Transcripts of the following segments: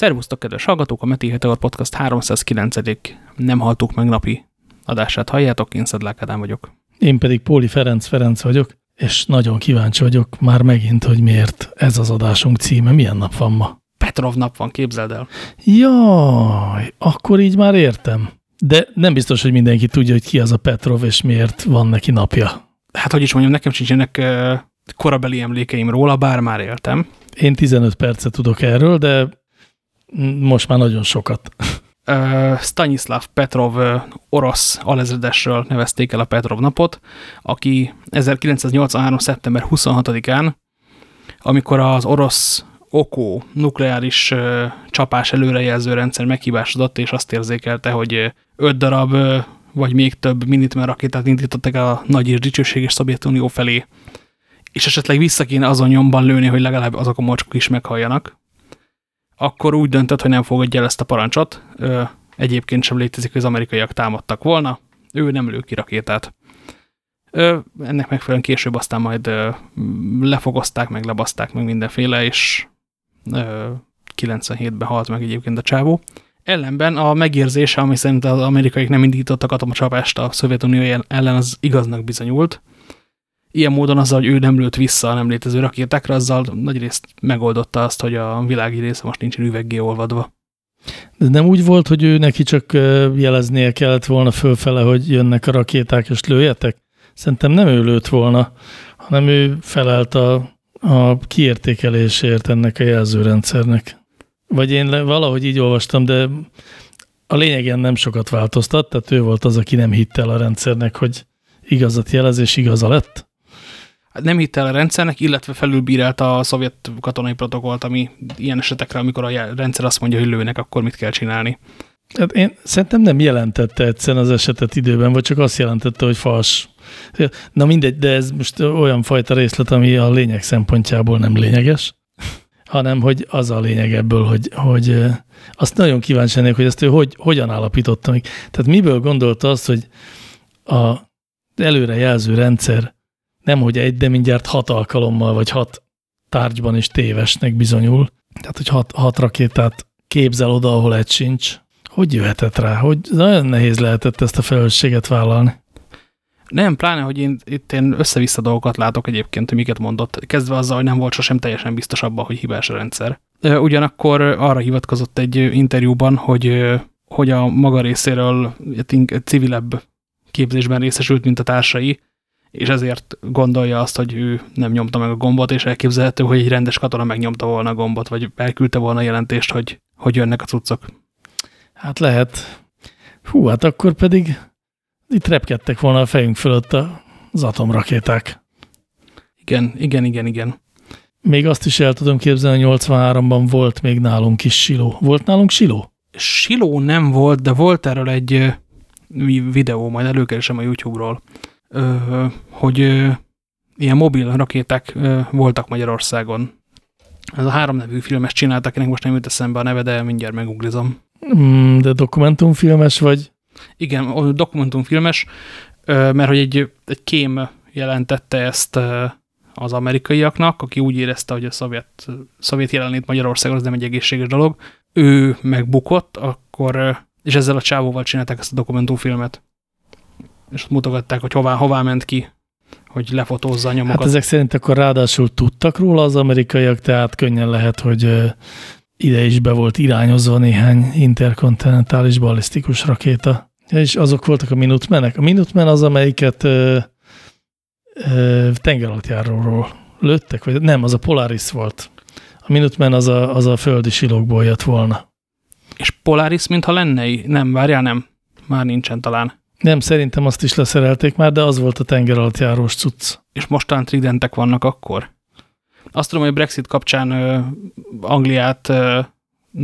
Szervusztok, kedves hallgatók! A Meti Heteor Podcast 309. nem haltuk meg napi adását halljátok, én Szedlák Ádám vagyok. Én pedig Póli Ferenc Ferenc vagyok, és nagyon kíváncsi vagyok már megint, hogy miért ez az adásunk címe. Milyen nap van ma? Petrov nap van, képzeld el. Jaj, akkor így már értem. De nem biztos, hogy mindenki tudja, hogy ki az a Petrov, és miért van neki napja. Hát, hogy is mondjam, nekem sincsenek korabeli emlékeim róla, bár már éltem. Én 15 percet tudok erről, de most már nagyon sokat. Stanislav Petrov orosz alezredesről nevezték el a Petrov napot, aki 1983. szeptember 26-án, amikor az orosz okó nukleáris csapás előrejelző rendszer meghibásodott, és azt érzékelte, hogy öt darab vagy még több Minuteman rakétát indítottak a nagy és dicsőséges Szovjetunió felé, és esetleg vissza kéne azon nyomban lőni, hogy legalább azok a mocskok is meghalljanak akkor úgy döntött, hogy nem fogadja el ezt a parancsot. Ö, egyébként sem létezik, hogy az amerikaiak támadtak volna. Ő nem lő ki rakétát. Ö, ennek megfelelően később aztán majd ö, lefogozták, meg lebaszták, meg mindenféle, és 97-ben halt meg egyébként a csávó. Ellenben a megérzése, ami szerint az amerikaiak nem indítottak atomcsapást a Szovjetunió ellen, az igaznak bizonyult. Ilyen módon azzal, hogy ő nem lőtt vissza a nem létező rakétákra, azzal nagyrészt megoldotta azt, hogy a világi része most nincsen üveggé olvadva. De nem úgy volt, hogy ő neki csak jeleznie kellett volna fölfele, hogy jönnek a rakéták, és lőjetek? Szerintem nem ő lőtt volna, hanem ő felelt a, a kiértékelésért ennek a jelzőrendszernek. Vagy én valahogy így olvastam, de a lényegen nem sokat változtat, tehát ő volt az, aki nem hitt el a rendszernek, hogy igazat jelez, és igaza lett? Nem hitt el a rendszernek, illetve felülbírálta a szovjet katonai protokollt, ami ilyen esetekre, amikor a rendszer azt mondja, hogy lőnek, akkor mit kell csinálni. Hát én szerintem nem jelentette egyszerűen az esetet időben, vagy csak azt jelentette, hogy fals. Na mindegy, de ez most olyan fajta részlet, ami a lényeg szempontjából nem lényeges, hanem hogy az a lényeg ebből, hogy, hogy azt nagyon kíváncsi lennék, hogy ezt ő hogy, hogyan állapította. Tehát miből gondolta azt, hogy a előrejelző rendszer nem hogy egy, de mindjárt hat alkalommal, vagy hat tárgyban is tévesnek bizonyul. Tehát, hogy hat, hat rakétát képzel oda, ahol egy sincs. Hogy jöhetett rá? Hogy nagyon nehéz lehetett ezt a felelősséget vállalni? Nem, pláne, hogy én itt én össze-vissza dolgokat látok egyébként, hogy miket mondott. Kezdve azzal, hogy nem volt sosem teljesen biztos abban, hogy hibás a rendszer. Ugyanakkor arra hivatkozott egy interjúban, hogy, hogy a maga részéről civilebb képzésben részesült, mint a társai, és ezért gondolja azt, hogy ő nem nyomta meg a gombot, és elképzelhető, hogy egy rendes katona megnyomta volna a gombot, vagy elküldte volna a jelentést, hogy, hogy jönnek a cuccok. Hát lehet. Hú, hát akkor pedig itt repkedtek volna a fejünk fölött az atomrakéták. Igen, igen, igen, igen. Még azt is el tudom képzelni, hogy 83-ban volt még nálunk is siló. Volt nálunk siló? Siló nem volt, de volt erről egy videó, majd előkeresem a YouTube-ról hogy ilyen mobil rakéták voltak Magyarországon. Ez a három nevű filmes csináltak, akinek most nem jut eszembe a neve, de mindjárt meguglizom. Mm, de dokumentumfilmes vagy? Igen, dokumentumfilmes, mert hogy egy, egy kém jelentette ezt az amerikaiaknak, aki úgy érezte, hogy a szovjet, szovjet jelenlét Magyarországon az nem egy egészséges dolog. Ő megbukott, akkor, és ezzel a csávóval csinálták ezt a dokumentumfilmet és ott mutogatták, hogy hová, hová ment ki, hogy lefotózza a nyomokat. Hát ezek szerint akkor ráadásul tudtak róla az amerikaiak, tehát könnyen lehet, hogy ide is be volt irányozva néhány interkontinentális ballisztikus rakéta. És azok voltak a Minutemenek. A Minutemen az, amelyiket ö, ö, tengeralattjáróról lőttek, vagy nem, az a Polaris volt. A Minutemen az a, az a földi silókból jött volna. És Polaris, mintha lenne? Nem, várjál, nem. Már nincsen talán. Nem, szerintem azt is leszerelték már, de az volt a tenger alatt járós cucc. És mostan tridentek vannak akkor? Azt tudom, hogy Brexit kapcsán ö, Angliát ö,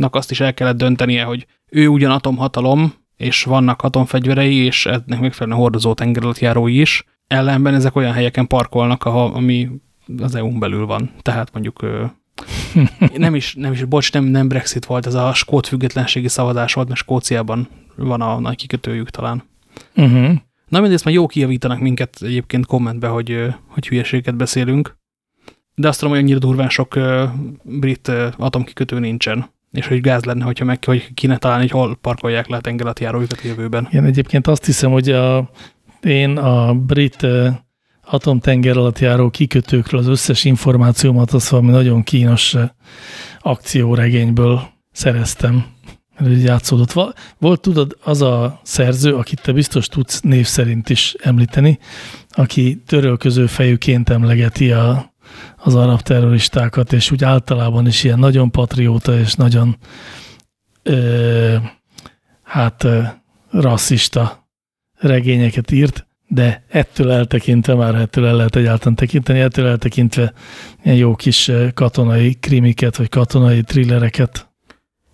azt is el kellett döntenie, hogy ő ugyan atomhatalom, és vannak atomfegyverei, és ennek megfelelően hordozó járói is. Ellenben ezek olyan helyeken parkolnak, ami az EU-n belül van. Tehát mondjuk nem is, nem is, bocs, nem, nem Brexit volt, ez a skót függetlenségi szavazás volt, mert Skóciában van a nagy kikötőjük talán. Uh. -huh. Na mindezt már jó kijavítanak minket egyébként kommentbe, hogy, hogy hülyeséget beszélünk. De azt tudom, hogy annyira durván sok brit atomkikötő nincsen. és hogy gáz lenne, hogyha meg hogy kéne találni, hogy hol parkolják le a tengeralattjárójukat jövőben. Igen, egyébként azt hiszem, hogy a, én a brit atomtenger alatt járó kikötőkről az összes információmat az valami nagyon kínos akcióregényből szereztem. Játszódott. Volt, tudod, az a szerző, akit te biztos tudsz név szerint is említeni, aki törölköző fejűként emlegeti a, az arab terroristákat, és úgy általában is ilyen nagyon patrióta és nagyon ö, hát ö, rasszista regényeket írt, de ettől eltekintve, már ettől el lehet egyáltalán tekinteni, ettől eltekintve ilyen jó kis katonai krimiket, vagy katonai thrillereket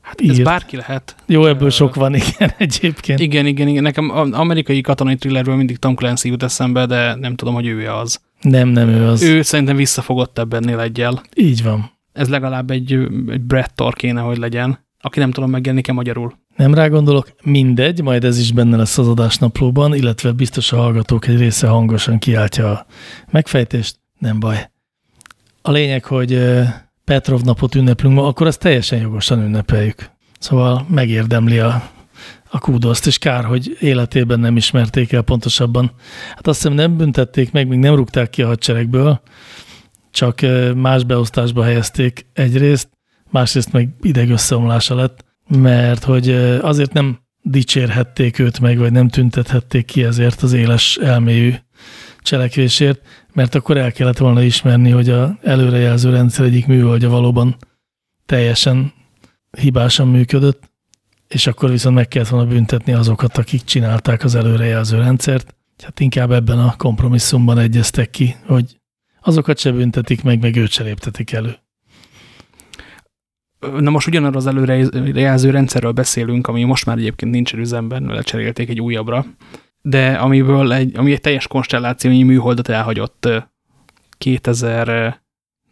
Hát ez írt. bárki lehet. Jó, ebből sok van, igen, egyébként. Igen, igen, igen. Nekem amerikai katonai thrillerből mindig Tom Clancy jut eszembe, de nem tudom, hogy ő az. Nem, nem ő az. Ő szerintem visszafogott ebbennél egyel. Így van. Ez legalább egy, egy Brett Thor kéne, hogy legyen, aki nem tudom megjelenni e magyarul. Nem rá gondolok, mindegy, majd ez is benne lesz az adásnaplóban, illetve biztos a hallgatók egy része hangosan kiáltja a megfejtést, nem baj. A lényeg, hogy Petrov napot ünneplünk ma, akkor azt teljesen jogosan ünnepeljük. Szóval megérdemli a, a kúdoszt, és kár, hogy életében nem ismerték el pontosabban. Hát azt hiszem nem büntették meg, még nem rúgták ki a hadseregből, csak más beosztásba helyezték egyrészt, másrészt meg ideg összeomlása lett, mert hogy azért nem dicsérhették őt meg, vagy nem tüntethették ki ezért az éles elmélyű cselekvésért, mert akkor el kellett volna ismerni, hogy a előrejelző rendszer egyik műholdja valóban teljesen hibásan működött, és akkor viszont meg kellett volna büntetni azokat, akik csinálták az előrejelző rendszert. Hát inkább ebben a kompromisszumban egyeztek ki, hogy azokat se büntetik meg, meg őt se léptetik elő. Na most ugyanarról az előrejelző rendszerről beszélünk, ami most már egyébként nincs üzemben, lecserélték egy újabbra, de amiből egy, ami egy teljes konstellációnyi műholdat elhagyott 2001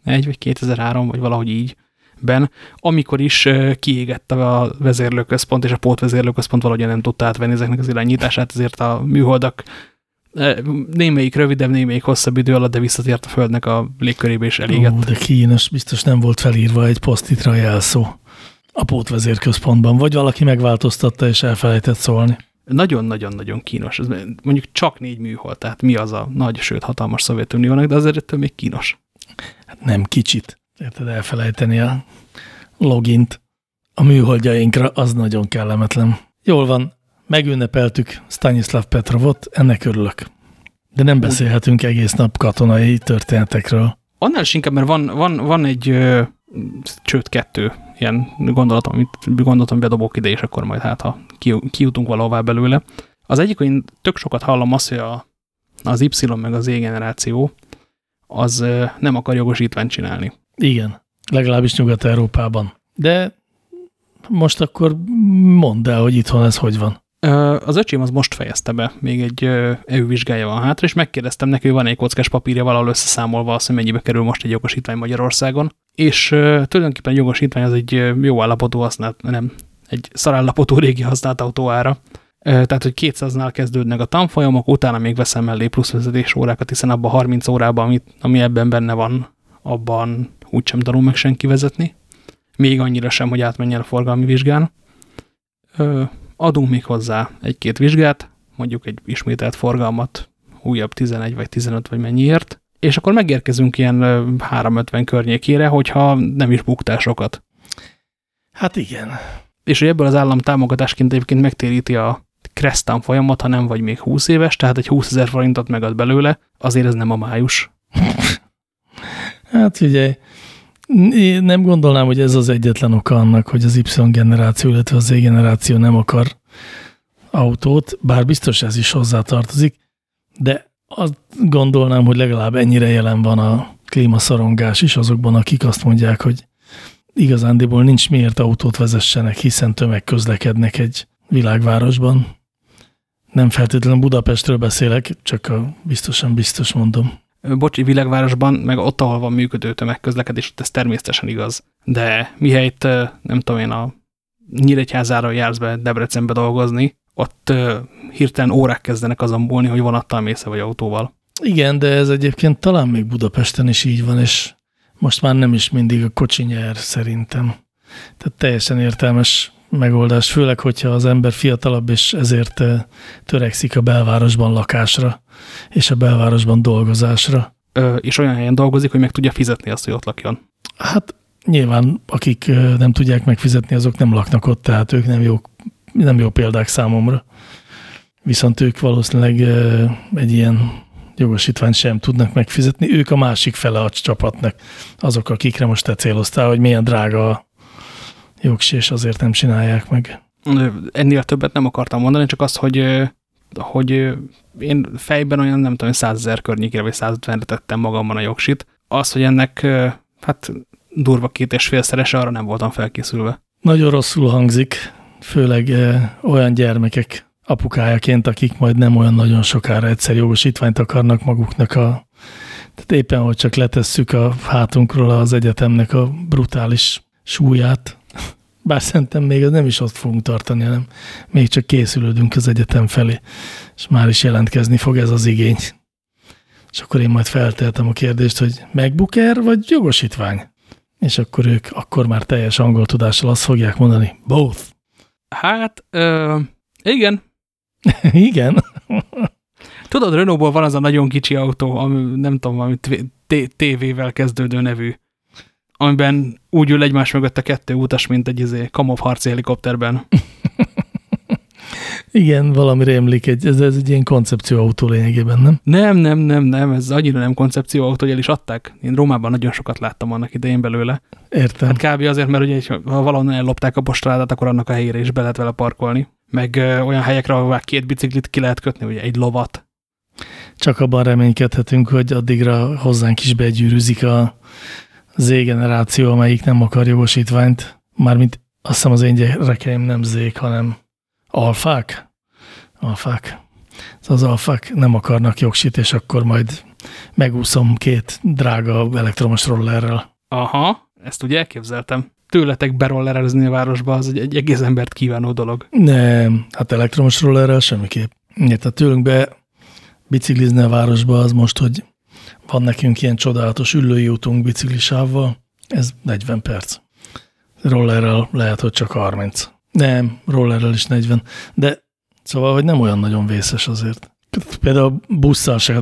vagy 2003, vagy valahogy így ben, amikor is kiégett a vezérlőközpont, és a pótvezérlőközpont valahogy nem tudta átvenni ezeknek az irányítását, ezért a műholdak némelyik rövidebb, némelyik hosszabb idő alatt, de visszatért a Földnek a légkörébe és elégett. Ó, de kínos, biztos nem volt felírva egy posztitra jelszó a pótvezérközpontban, vagy valaki megváltoztatta és elfelejtett szólni. Nagyon-nagyon-nagyon kínos. Ez mondjuk csak négy műhold, tehát mi az a nagy, sőt hatalmas Szovjetuniónak, de azért ettől még kínos. Hát nem kicsit. Érted elfelejteni a logint a műholdjainkra, az nagyon kellemetlen. Jól van, megünnepeltük Stanislav Petrovot, ennek örülök. De nem beszélhetünk egész nap katonai történetekről. Annál is inkább, mert van, van, van egy ö, csőt kettő ilyen gondolatom, amit gondolatom bedobok ide, és akkor majd hát, ha kijutunk valahová belőle. Az egyik, hogy én tök sokat hallom azt, hogy a, az Y meg az E generáció az nem akar jogosítványt csinálni. Igen, legalábbis Nyugat-Európában. De most akkor mondd el, hogy itthon ez hogy van. Az öcsém az most fejezte be, még egy EU vizsgája van hátra, és megkérdeztem neki, hogy van egy kockás papírja valahol összeszámolva azt, hogy mennyibe kerül most egy jogosítvány Magyarországon. És tulajdonképpen jogosítvány az egy jó állapotú használt, nem, egy szarállapotú régi használt autó ára. Tehát, hogy 200-nál kezdődnek a tanfolyamok, utána még veszem mellé plusz vezetés órákat, hiszen abban 30 órában, amit, ami ebben benne van, abban úgysem tanul meg senki vezetni. Még annyira sem, hogy átmenjen a forgalmi vizsgán adunk még hozzá egy-két vizsgát, mondjuk egy ismételt forgalmat, újabb 11 vagy 15 vagy mennyiért, és akkor megérkezünk ilyen 350 környékére, hogyha nem is buktásokat. Hát igen. És hogy ebből az állam támogatásként egyébként megtéríti a Crestan folyamat, ha nem vagy még 20 éves, tehát egy 20 ezer forintot megad belőle, azért ez nem a május. hát ugye, én nem gondolnám, hogy ez az egyetlen oka annak, hogy az Y generáció, illetve az Z generáció nem akar autót, bár biztos ez is hozzátartozik, de azt gondolnám, hogy legalább ennyire jelen van a klímaszorongás is azokban, akik azt mondják, hogy igazándiból nincs miért autót vezessenek, hiszen tömegközlekednek egy világvárosban. Nem feltétlenül Budapestről beszélek, csak a biztosan biztos mondom bocsi, világvárosban, meg ott, ahol van működő tömegközlekedés, ott ez természetesen igaz. De mihelyt, nem tudom én, a Nyíregyházára jársz be Debrecenbe dolgozni, ott hirtelen órák kezdenek azon múlni, hogy vonattal mész vagy autóval. Igen, de ez egyébként talán még Budapesten is így van, és most már nem is mindig a kocsi nyer szerintem. Tehát teljesen értelmes megoldás, főleg, hogyha az ember fiatalabb, és ezért törekszik a belvárosban lakásra, és a belvárosban dolgozásra. Ö, és olyan helyen dolgozik, hogy meg tudja fizetni azt, hogy ott lakjon. Hát nyilván, akik nem tudják megfizetni, azok nem laknak ott, tehát ők nem jó, nem jó példák számomra. Viszont ők valószínűleg egy ilyen jogosítványt sem tudnak megfizetni. Ők a másik fele a csapatnak, azok, akikre most te céloztál, hogy milyen drága a jogsi, és azért nem csinálják meg. Ennél többet nem akartam mondani, csak azt, hogy, hogy én fejben olyan, nem tudom, 100 ezer környékére, vagy 150-re tettem magamban a jogsit. Az, hogy ennek hát durva két és félszerese, arra nem voltam felkészülve. Nagyon rosszul hangzik, főleg olyan gyermekek apukájaként, akik majd nem olyan nagyon sokára egyszer jogosítványt akarnak maguknak a tehát éppen, hogy csak letesszük a hátunkról az egyetemnek a brutális súlyát, bár szerintem még az nem is ott fogunk tartani, hanem még csak készülődünk az egyetem felé, és már is jelentkezni fog ez az igény. És akkor én majd felteltem a kérdést, hogy MacBooker vagy jogosítvány? És akkor ők akkor már teljes angol tudással azt fogják mondani, both. Hát, ö, igen. igen. Tudod, Renaultból van az a nagyon kicsi autó, ami nem tudom, valami TV-vel kezdődő nevű amiben úgy ül egymás mögött a kettő utas, mint egy izé, kamov harci helikopterben. Igen, valami rémlik, egy, ez, ez egy ilyen koncepcióautó lényegében, nem? Nem, nem, nem, nem, ez annyira nem koncepcióautó, hogy el is adták. Én Rómában nagyon sokat láttam annak idején belőle. Értem. Hát kb. azért, mert ugye, ha valahonnan ellopták a postrádát, akkor annak a helyére is be lehet vele parkolni. Meg ö, olyan helyekre, ahol két biciklit ki lehet kötni, ugye egy lovat. Csak abban reménykedhetünk, hogy addigra hozzánk is begyűrűzik a Z generáció, amelyik nem akar jogosítványt, mármint azt hiszem az én gyerekeim nem zék, hanem alfák. Alfák. Az alfák nem akarnak jogsit, és akkor majd megúszom két drága elektromos rollerrel. Aha, ezt ugye elképzeltem. Tőletek berollerezni a városba, az egy, egy egész embert kívánó dolog. Nem, hát elektromos rollerrel semmiképp. Ja, tehát tőlünk be biciklizni a városba az most, hogy van nekünk ilyen csodálatos ülői útunk biciklisávval, ez 40 perc. Rollerrel lehet, hogy csak 30. Nem, rollerrel is 40. De szóval, hogy nem olyan nagyon vészes azért. Például busszal se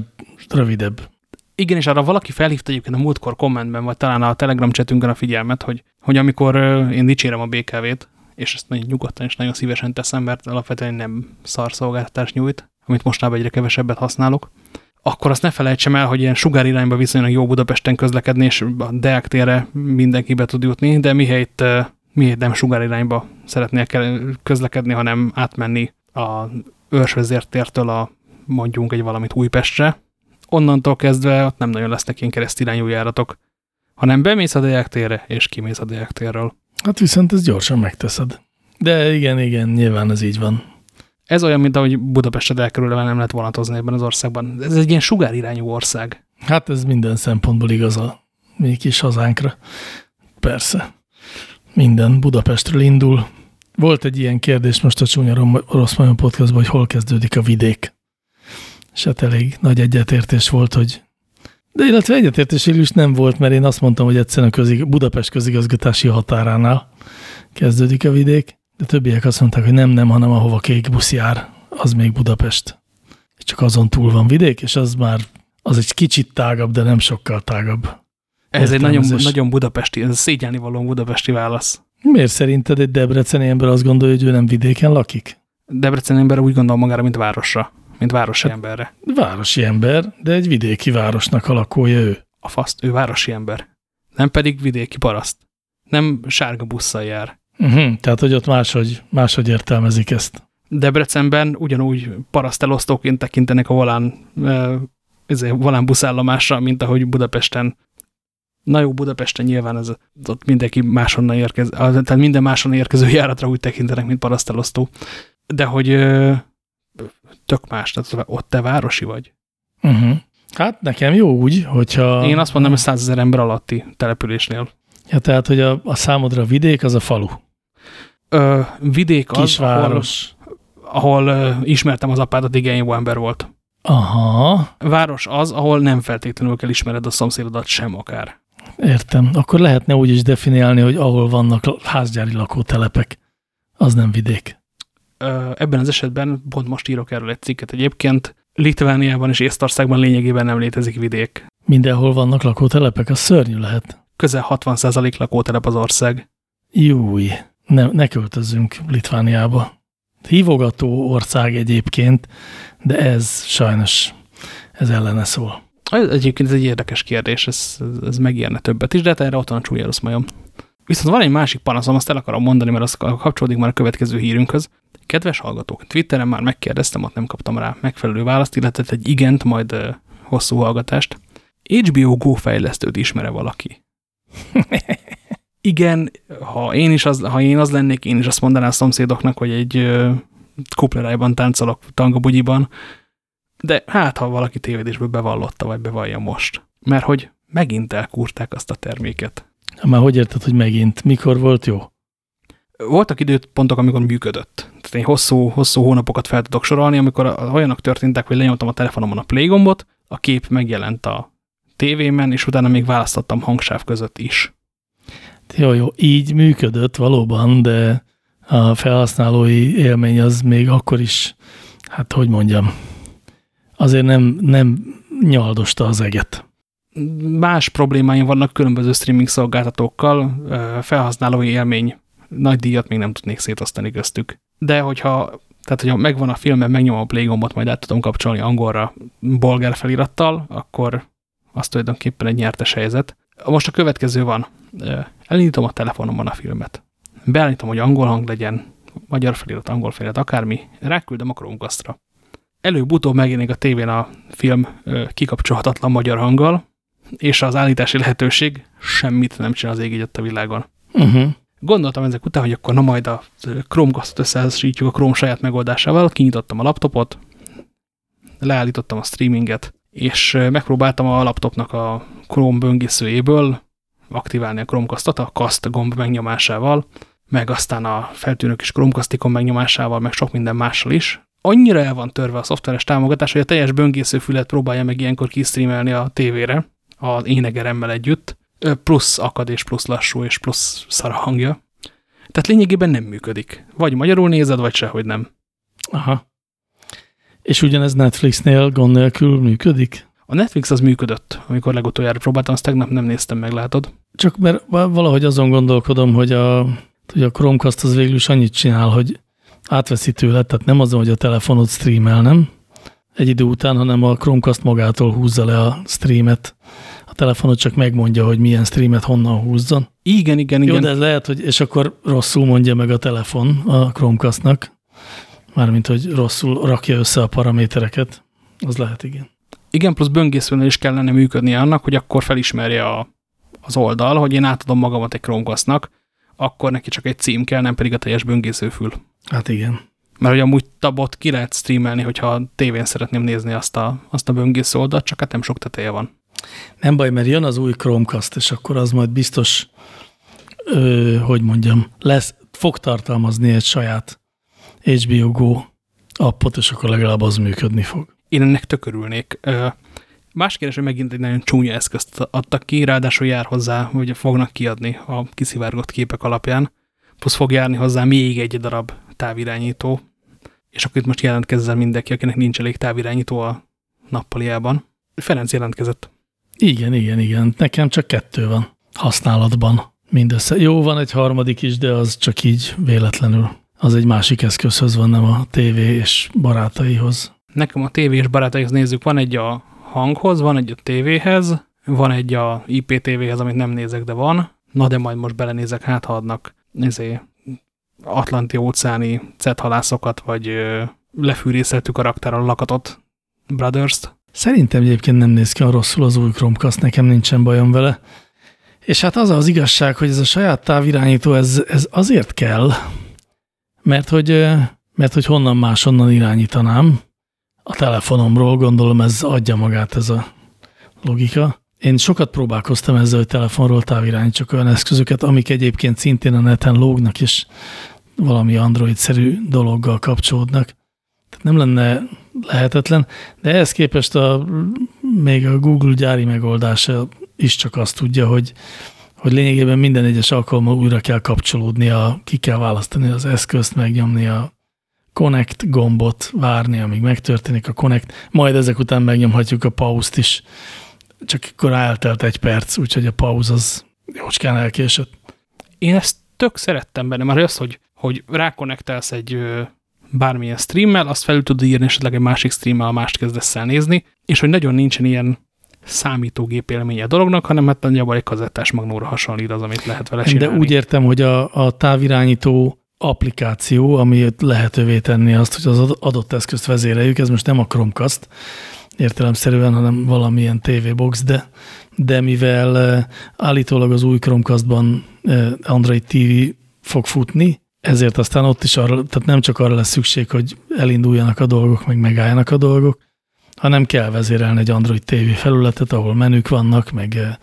rövidebb. Igen, és arra valaki felhívta egyébként a múltkor kommentben, vagy talán a Telegram chatünkön a figyelmet, hogy, hogy amikor én dicsérem a BKV-t, és ezt nagyon nyugodtan és nagyon szívesen teszem, mert alapvetően nem szarszolgáltatás nyújt, amit mostanában egyre kevesebbet használok, akkor azt ne felejtsem el, hogy ilyen sugárirányba viszonylag jó Budapesten közlekedni, és a Deák mindenki be tud jutni, de mihelyt, mihelyt nem sugárirányba szeretnél közlekedni, hanem átmenni a őrsvezértértől a mondjunk egy valamit Újpestre, onnantól kezdve ott nem nagyon lesznek ilyen keresztirányú járatok, hanem bemész a Deák térre, és kimész a Deák térről. Hát viszont ez gyorsan megteszed. De igen, igen, nyilván ez így van. Ez olyan, mint ahogy Budapestet elkerülve nem lehet vonatozni ebben az országban. Ez egy ilyen sugárirányú ország. Hát ez minden szempontból igaz a mi kis hazánkra. Persze. Minden Budapestről indul. Volt egy ilyen kérdés most a Csúnya Rossz Majon podcastban, hogy hol kezdődik a vidék. És hát elég nagy egyetértés volt, hogy de illetve egyetértés is nem volt, mert én azt mondtam, hogy egyszerűen a közig, Budapest közigazgatási határánál kezdődik a vidék. De többiek azt mondták, hogy nem, nem, hanem ahova kék busz jár, az még Budapest. Csak azon túl van vidék, és az már az egy kicsit tágabb, de nem sokkal tágabb. Ez egy nagyon, nagyon budapesti, ez szégyelni való budapesti válasz. Miért szerinted egy debreceni ember azt gondolja, hogy ő nem vidéken lakik? Debreceni ember úgy gondol magára, mint városra, mint városi hát, emberre. Városi ember, de egy vidéki városnak a lakója ő. A faszt, ő városi ember. Nem pedig vidéki paraszt. Nem sárga busszal jár. Uh mhm, -huh, tehát, hogy ott máshogy, máshogy értelmezik ezt. Debrecenben ugyanúgy parasztelosztóként tekintenek a volán, e, volán buszállomásra, mint ahogy Budapesten. Na jó, Budapesten nyilván ez, ott mindenki máshonnan érkező, tehát minden máshonnan érkező járatra úgy tekintenek, mint parasztelosztó. De hogy tök más, tehát ott te városi vagy. Uh mhm. -huh. Hát nekem jó úgy, hogyha... Én azt mondom, hogy százezer ember alatti településnél. Ja, tehát, hogy a, a számodra a vidék az a falu ö, vidék az, Kisváros. ahol, ahol ö, ismertem az apádat, igen jó ember volt. Aha. Város az, ahol nem feltétlenül kell ismered a szomszédodat sem akár. Értem. Akkor lehetne úgy is definiálni, hogy ahol vannak házgyári lakótelepek, az nem vidék. Ebben az esetben pont most írok erről egy cikket egyébként. Litvániában és Észtországban lényegében nem létezik vidék. Mindenhol vannak lakótelepek, az szörnyű lehet. Közel 60% lakótelep az ország. Júj, ne, ne költözzünk Litvániába. Hívogató ország egyébként, de ez sajnos, ez ellene szól. Egyébként ez egy érdekes kérdés, ez, ez megérne többet is, de hát erre ott van a majom. Viszont van egy másik panaszom, azt el akarom mondani, mert az kapcsolódik már a következő hírünkhöz. Kedves hallgatók, Twitteren már megkérdeztem, ott nem kaptam rá megfelelő választ, illetve egy igent, majd uh, hosszú hallgatást. HBO Go fejlesztőt ismere valaki? Igen, ha én, is az, ha én az lennék, én is azt mondanám a szomszédoknak, hogy egy uh, kuplerájban táncolok tangabugyiban, de hát, ha valaki tévedésből bevallotta, vagy bevallja most. Mert hogy megint elkúrták azt a terméket. Már hogy érted, hogy megint? Mikor volt jó? Voltak időpontok, amikor működött. Tehát én hosszú, hosszú hónapokat fel tudok sorolni, amikor olyanok történtek, hogy lenyomtam a telefonomon a play gombot, a kép megjelent a tévémen, és utána még választottam hangsáv között is. Jó, jó, így működött valóban, de a felhasználói élmény az még akkor is, hát hogy mondjam, azért nem, nem nyaldosta az eget. Más problémáim vannak különböző streaming szolgáltatókkal, felhasználói élmény nagy díjat még nem tudnék szétosztani köztük. De hogyha, tehát hogyha megvan a film, megnyomom a play gombot, majd át tudom kapcsolni angolra bolgár felirattal, akkor az tulajdonképpen egy nyertes helyzet. Most a következő van. Elindítom a telefonomon a filmet. Beállítom, hogy angol hang legyen, magyar felirat, angol felirat, akármi. Ráküldöm a Chromecast-ra. Előbb-utóbb megjelenik a tévén a film kikapcsolhatatlan magyar hanggal, és az állítási lehetőség semmit nem csinál az ég a világon. Uh mhm. -huh. Gondoltam ezek után, hogy akkor na majd a Chromecast-ot összehasonlítjuk a Chrome saját megoldásával, kinyitottam a laptopot, leállítottam a streaminget, és megpróbáltam a laptopnak a Chrome böngészőjéből aktiválni a Chromecast-ot a Cast gomb megnyomásával, meg aztán a feltűnő kis Chromecast-ikon megnyomásával, meg sok minden mással is. Annyira el van törve a szoftveres támogatás, hogy a teljes böngészőfület próbálja meg ilyenkor kistreamelni a tévére, az énegeremmel együtt, plusz akad és plusz lassú és plusz szar hangja. Tehát lényegében nem működik. Vagy magyarul nézed, vagy sehogy nem. Aha. És ugyanez Netflixnél gond nélkül működik? A Netflix az működött, amikor legutoljára próbáltam, azt tegnap nem néztem meg, látod? Csak mert valahogy azon gondolkodom, hogy a, hogy a Chromecast az végül is annyit csinál, hogy átveszi tőle, tehát nem azon, hogy a telefonot streamel, nem? Egy idő után, hanem a Chromecast magától húzza le a streamet a telefonod csak megmondja, hogy milyen streamet honnan húzzon. Igen, igen, igen. Jó, de ez lehet, hogy, és akkor rosszul mondja meg a telefon a Chromecastnak, mármint, hogy rosszul rakja össze a paramétereket. Az lehet, igen. Igen, plusz böngészőnél is kellene működnie annak, hogy akkor felismerje a, az oldal, hogy én átadom magamat egy Chromecastnak, akkor neki csak egy cím kell, nem pedig a teljes böngészőfül. Hát igen. Mert hogy amúgy tabot ki lehet streamelni, hogyha tévén szeretném nézni azt a, azt a böngésző oldalt, csak hát nem sok teteje van. Nem baj, mert jön az új Chromecast, és akkor az majd biztos, ö, hogy mondjam, lesz, fog tartalmazni egy saját HBO Go appot, és akkor legalább az működni fog. Én ennek tökörülnék. Más kérdés, hogy megint egy nagyon csúnya eszközt adtak ki, ráadásul jár hozzá, hogy fognak kiadni a kiszivárgott képek alapján, plusz fog járni hozzá még egy darab távirányító, és akkor itt most jelentkezzen mindenki, akinek nincs elég távirányító a nappaliában. Ferenc jelentkezett. Igen, igen, igen. Nekem csak kettő van használatban mindössze. Jó, van egy harmadik is, de az csak így véletlenül. Az egy másik eszközhöz van, nem a tévé és barátaihoz. Nekem a tévé és barátaihoz nézzük, van egy a hanghoz, van egy a tévéhez, van egy a IPTV-hez, amit nem nézek, de van. Na de majd most belenézek, hát ha adnak nézé, atlanti óceáni halászokat, vagy lefűrészeltű karakterrel lakatot Brothers-t. Szerintem egyébként nem néz ki a rosszul az új Chromecast, nekem nincsen bajom vele. És hát az az igazság, hogy ez a saját távirányító, ez, ez azért kell, mert hogy, mert hogy honnan máshonnan irányítanám. A telefonomról gondolom ez adja magát ez a logika. Én sokat próbálkoztam ezzel, hogy telefonról távirányítsak olyan eszközöket, amik egyébként szintén a neten lógnak, és valami Android-szerű dologgal kapcsolódnak. Tehát nem lenne lehetetlen, de ehhez képest a, még a Google gyári megoldása is csak azt tudja, hogy, hogy lényegében minden egyes alkalommal újra kell kapcsolódnia, ki kell választani az eszközt, megnyomni a connect gombot, várni, amíg megtörténik a connect, majd ezek után megnyomhatjuk a pauszt is, csak akkor eltelt egy perc, úgyhogy a pauz az jócskán elkésett. Én ezt tök szerettem benne, mert az, hogy, hogy rákonnektelsz egy bármilyen streammel, azt felül tudod írni, esetleg egy másik streammel mást kezdesz el nézni, és hogy nagyon nincsen ilyen számítógép élménye a dolognak, hanem hát nagyjából egy kazettás magnóra hasonlít az, amit lehet vele csinálni. De úgy értem, hogy a, a távirányító applikáció, ami lehetővé tenni azt, hogy az adott eszközt vezéreljük, ez most nem a Chromecast értelemszerűen, hanem valamilyen TV box, de, de mivel uh, állítólag az új Chromecastban uh, Android TV fog futni, ezért aztán ott is arra, tehát nem csak arra lesz szükség, hogy elinduljanak a dolgok, meg megálljanak a dolgok, hanem kell vezérelni egy Android TV felületet, ahol menük vannak, meg,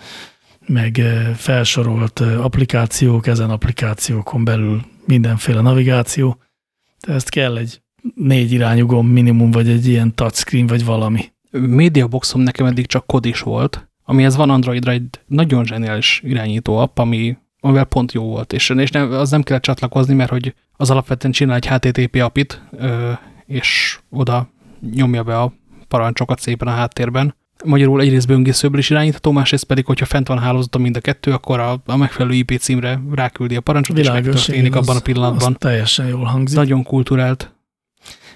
meg felsorolt applikációk, ezen applikációkon belül mindenféle navigáció. De ezt kell egy négy irányú gomb minimum, vagy egy ilyen touchscreen, vagy valami. Mediaboxom nekem eddig csak kod is volt, amihez van Androidra egy nagyon zseniális irányító app, ami, amivel pont jó volt, és, és nem, az nem kellett csatlakozni, mert hogy az alapvetően csinál egy HTTP apit, és oda nyomja be a parancsokat szépen a háttérben. Magyarul egyrészt böngészőből is irányítható, másrészt pedig, hogyha fent van hálózaton mind a kettő, akkor a, a megfelelő IP címre ráküldi a parancsot, Világos, és megtörténik abban a pillanatban. Az teljesen jól hangzik. Nagyon kulturált.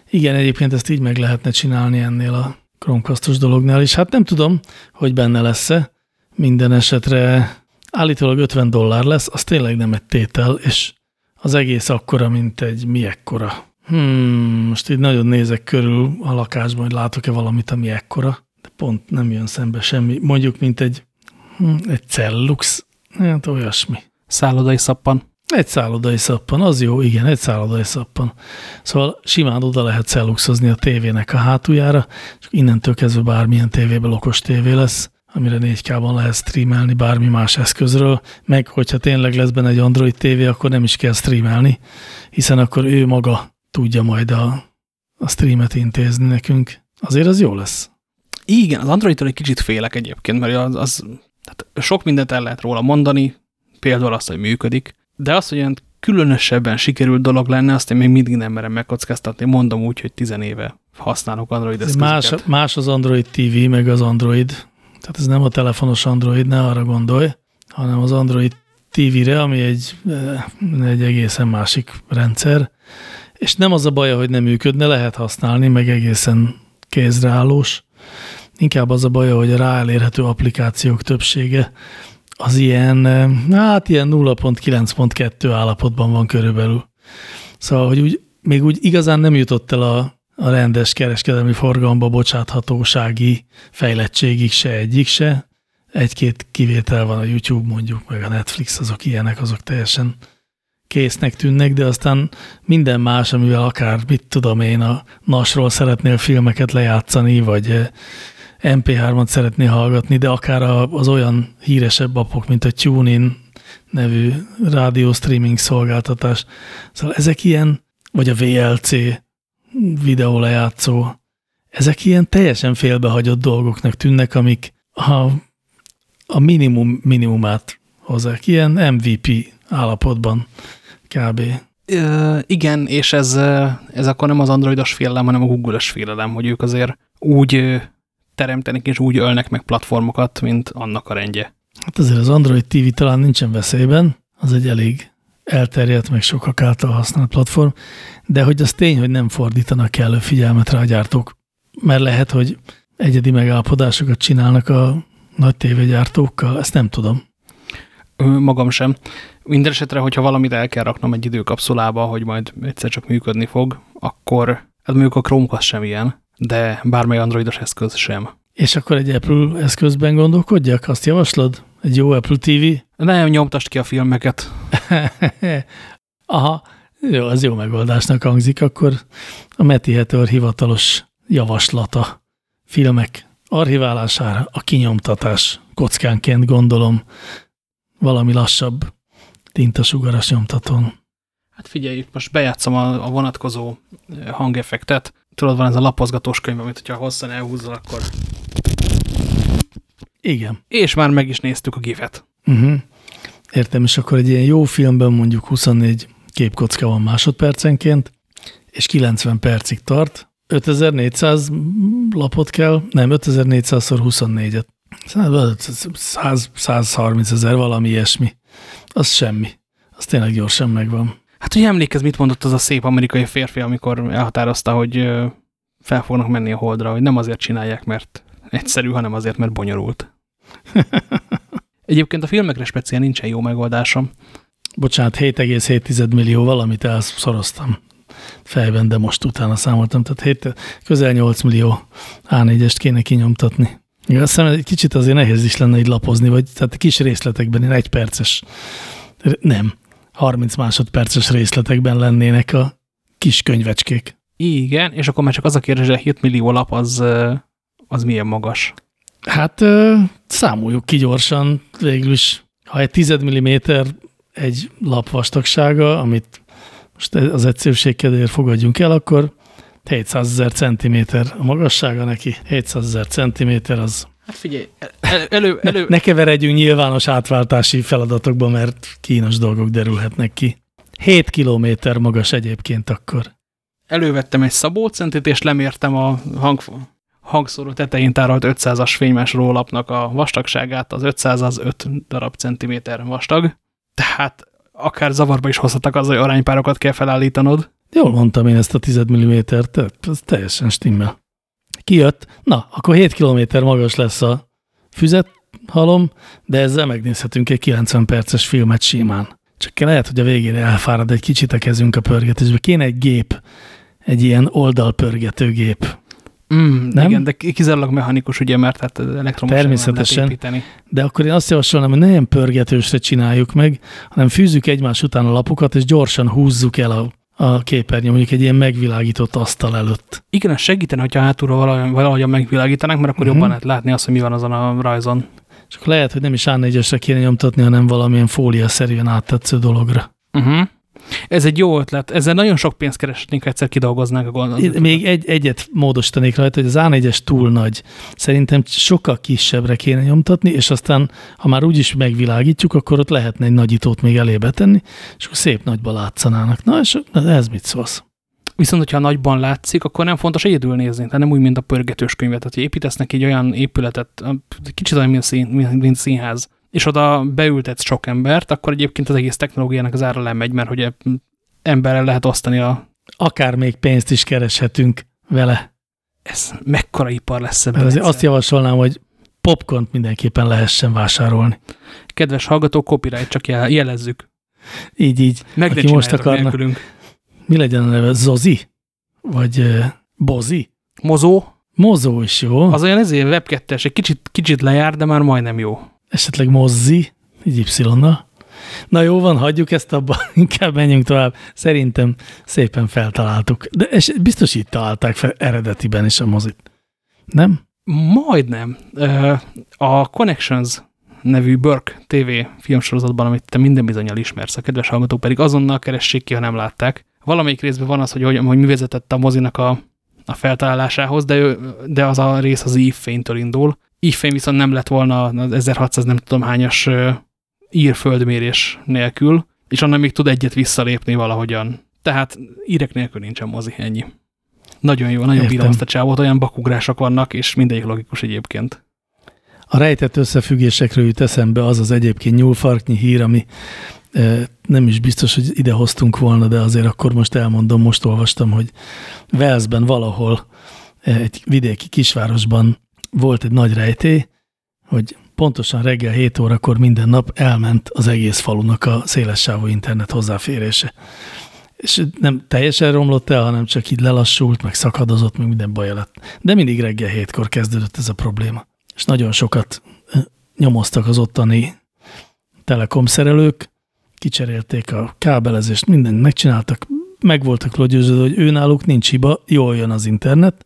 Igen, egyébként ezt így meg lehetne csinálni ennél a Chromecastos dolognál, és hát nem tudom, hogy benne lesz-e. Minden esetre állítólag 50 dollár lesz, az tényleg nem egy tétel, és az egész akkora, mint egy mi ekkora Hmm, most így nagyon nézek körül a lakásban, hogy látok-e valamit, ami ekkora, pont nem jön szembe semmi. Mondjuk, mint egy, hm, egy cellux, hát olyasmi. Szállodai szappan. Egy szállodai szappan, az jó, igen, egy szállodai szappan. Szóval simán oda lehet celluxozni a tévének a hátuljára, és innentől kezdve bármilyen tévéből okos tévé lesz, amire 4K-ban lehet streamelni bármi más eszközről, meg hogyha tényleg lesz benne egy Android tévé, akkor nem is kell streamelni, hiszen akkor ő maga tudja majd a, a streamet intézni nekünk. Azért az jó lesz. Igen, az Androidtól egy kicsit félek egyébként, mert az, az tehát sok mindent el lehet róla mondani, például azt, hogy működik, de az, hogy olyan különösebben sikerült dolog lenne, azt én még mindig nem merem megkockáztatni. Mondom úgy, hogy tizen éve használok Android eszközöket. Más, más az Android TV, meg az Android. Tehát ez nem a telefonos Android, ne arra gondolj, hanem az Android TV-re, ami egy, eh, egy egészen másik rendszer, és nem az a baja, hogy nem működne, lehet használni, meg egészen kézreállós. Inkább az a baja, hogy a ráelérhető applikációk többsége az ilyen, hát ilyen 0.9.2 állapotban van körülbelül. Szóval, hogy úgy, még úgy igazán nem jutott el a, a rendes kereskedelmi forgalomba bocsáthatósági fejlettségig se egyik se. Egy-két kivétel van a YouTube mondjuk, meg a Netflix, azok ilyenek, azok teljesen késznek tűnnek, de aztán minden más, amivel akár, mit tudom én, a nasról szeretnél filmeket lejátszani, vagy eh, MP3-at szeretnél hallgatni, de akár az olyan híresebb appok, mint a TuneIn nevű rádió streaming szolgáltatás. Szóval ezek ilyen, vagy a VLC videó lejátszó, ezek ilyen teljesen félbehagyott dolgoknak tűnnek, amik a, a minimum minimumát hozzák, ilyen MVP állapotban kb. Ö, igen, és ez, ez akkor nem az androidos félelem, hanem a Google-es félelem, hogy ők azért úgy teremtenek és úgy ölnek meg platformokat, mint annak a rendje. Hát azért az Android TV talán nincsen veszélyben, az egy elég elterjedt, meg sokak által használt platform, de hogy az tény, hogy nem fordítanak kellő figyelmet rá a gyártók. Mert lehet, hogy egyedi megállapodásokat csinálnak a nagy tévégyártókkal, ezt nem tudom. Magam sem. Minden esetre, hogyha valamit el kell raknom egy időkapszulába, hogy majd egyszer csak működni fog, akkor hát mondjuk a Chromecast sem ilyen, de bármely androidos eszköz sem. És akkor egy Apple eszközben gondolkodjak? Azt javaslod? Egy jó Apple TV? Nem, nyomtast ki a filmeket. Aha, jó, az jó megoldásnak hangzik. Akkor a Meti Hatter hivatalos javaslata filmek archiválására a kinyomtatás kockánként gondolom valami lassabb tintasugaras nyomtatón. Hát figyelj, most bejátszom a, a vonatkozó hangeffektet. Tudod, van ez a lapozgatós könyv, amit hogyha hosszan elhúzzal, akkor Igen. És már meg is néztük a gifet. Uh -huh. Értem, és akkor egy ilyen jó filmben mondjuk 24 képkocka van másodpercenként, és 90 percig tart, 5400 lapot kell, nem, 5400-szor 24-et. 130 ezer, valami ilyesmi. Az semmi. Az tényleg gyorsan megvan. Hát, hogy emlékez, mit mondott az a szép amerikai férfi, amikor elhatározta, hogy fel fognak menni a holdra, hogy nem azért csinálják, mert egyszerű, hanem azért, mert bonyolult. Egyébként a filmekre speciál nincsen jó megoldásom. Bocsánat, 7,7 millió valamit elszoroztam fejben, de most utána számoltam, tehát 7, közel 8 millió A4-est kéne kinyomtatni. Igen, azt hiszem, egy kicsit azért nehéz is lenne így lapozni, vagy tehát kis részletekben, egy perces, nem, 30 másodperces részletekben lennének a kis könyvecskék. Igen, és akkor már csak az a kérdés, hogy a 7 millió lap az, az milyen magas? Hát számoljuk ki gyorsan, végül is, ha egy 10 mm egy lap vastagsága, amit most az egyszerűség kedvéért fogadjunk el, akkor 700 ezer centiméter a magassága neki, 700 ezer centiméter az... Hát figyelj, elő... elő, elő. Ne, ne keveredjünk nyilvános átváltási feladatokba, mert kínos dolgok derülhetnek ki. 7 kilométer magas egyébként akkor. Elővettem egy szabócentit, és lemértem a hang, hangszóró tetején táralt 500-as fényes rólapnak a vastagságát, az 500 az 5 darab centiméter vastag. Tehát akár zavarba is hozhatak az, hogy aránypárokat kell felállítanod. Jól mondtam én ezt a 10 mm-t, ez teljesen stimmel. Kijött, na, akkor 7 km magas lesz a füzet halom, de ezzel megnézhetünk egy 90 perces filmet simán. Csak lehet, hogy a végére elfárad egy kicsit a kezünk a pörgetésbe. Kéne egy gép, egy ilyen oldalpörgető gép. Mm, nem? Igen, de kizárólag mechanikus, ugye, mert hát elektromos Természetesen, építeni. de akkor én azt javasolnám, hogy ne ilyen pörgetősre csináljuk meg, hanem fűzzük egymás után a lapokat, és gyorsan húzzuk el a, a képernyő, mondjuk egy ilyen megvilágított asztal előtt. Igen, ez segítene, hogyha hátulról valahogyan, valahogyan megvilágítanak, mert akkor uh -huh. jobban lehet látni azt, hogy mi van azon a rajzon. És akkor lehet, hogy nem is A4-esre kéne nyomtatni, hanem valamilyen fólia-szerűen áttetsző dologra. Uh -huh. Ez egy jó ötlet. Ezzel nagyon sok pénzt keresnénk, egyszer kidolgoznánk a gondolatot. Még egy, egyet módosítanék rajta, hogy az A4-es túl nagy. Szerintem sokkal kisebbre kéne nyomtatni, és aztán, ha már úgyis megvilágítjuk, akkor ott lehetne egy nagyítót még elébe tenni, és akkor szép nagyba látszanának. Na, és ez mit szólsz? Viszont, hogyha nagyban látszik, akkor nem fontos egyedül nézni, tehát nem úgy, mint a pörgetős könyvet. Tehát, hogy építesznek egy olyan épületet, kicsit olyan, mint, szín, mint színház, és oda beültetsz sok embert, akkor egyébként az egész technológiának az ára lemegy, mert hogy emberrel lehet osztani a... Akár még pénzt is kereshetünk vele. Ez mekkora ipar lesz ebben. Azért azt javasolnám, hogy popcornt mindenképpen lehessen vásárolni. Kedves hallgató, copyright, csak jelezzük. Így, így. Meg Aki most akarna. Nélkülünk. Mi legyen a neve? Zozi? Vagy uh, Bozi? Mozó? Mozó is jó. Az olyan ezért web egy kicsit, kicsit lejár, de már majdnem jó esetleg Mozzi, így y -nal. Na jó van, hagyjuk ezt abba, inkább menjünk tovább. Szerintem szépen feltaláltuk. De és biztos itt találták fel eredetiben is a mozit. Nem? Majdnem. A Connections nevű Burke TV filmsorozatban, amit te minden bizonyal ismersz, a kedves hallgatók pedig azonnal keressék ki, ha nem látták. Valamelyik részben van az, hogy, hogy, hogy mi vezetett a mozinak a, a feltalálásához, de, de az a rész az ívfénytől indul, Ifén viszont nem lett volna az 1600 nem tudom hányas írföldmérés nélkül, és onnan még tud egyet visszalépni valahogyan. Tehát írek nélkül nincsen mozi, ennyi. Nagyon jó, nagyon bírom azt a csávot, olyan bakugrások vannak, és mindegyik logikus egyébként. A rejtett összefüggésekről jut eszembe az az egyébként nyúlfarknyi hír, ami nem is biztos, hogy ide hoztunk volna, de azért akkor most elmondom, most olvastam, hogy Velszben valahol egy vidéki kisvárosban volt egy nagy rejtély, hogy pontosan reggel 7 órakor minden nap elment az egész falunak a szélessávú internet hozzáférése. És nem teljesen romlott el, hanem csak így lelassult, meg szakadozott, meg minden baj lett. De mindig reggel hétkor kezdődött ez a probléma. És nagyon sokat nyomoztak az ottani telekomszerelők, kicserélték a kábelezést, mindent megcsináltak, meg voltak győződve, hogy őnáluk nincs hiba, jól jön az internet,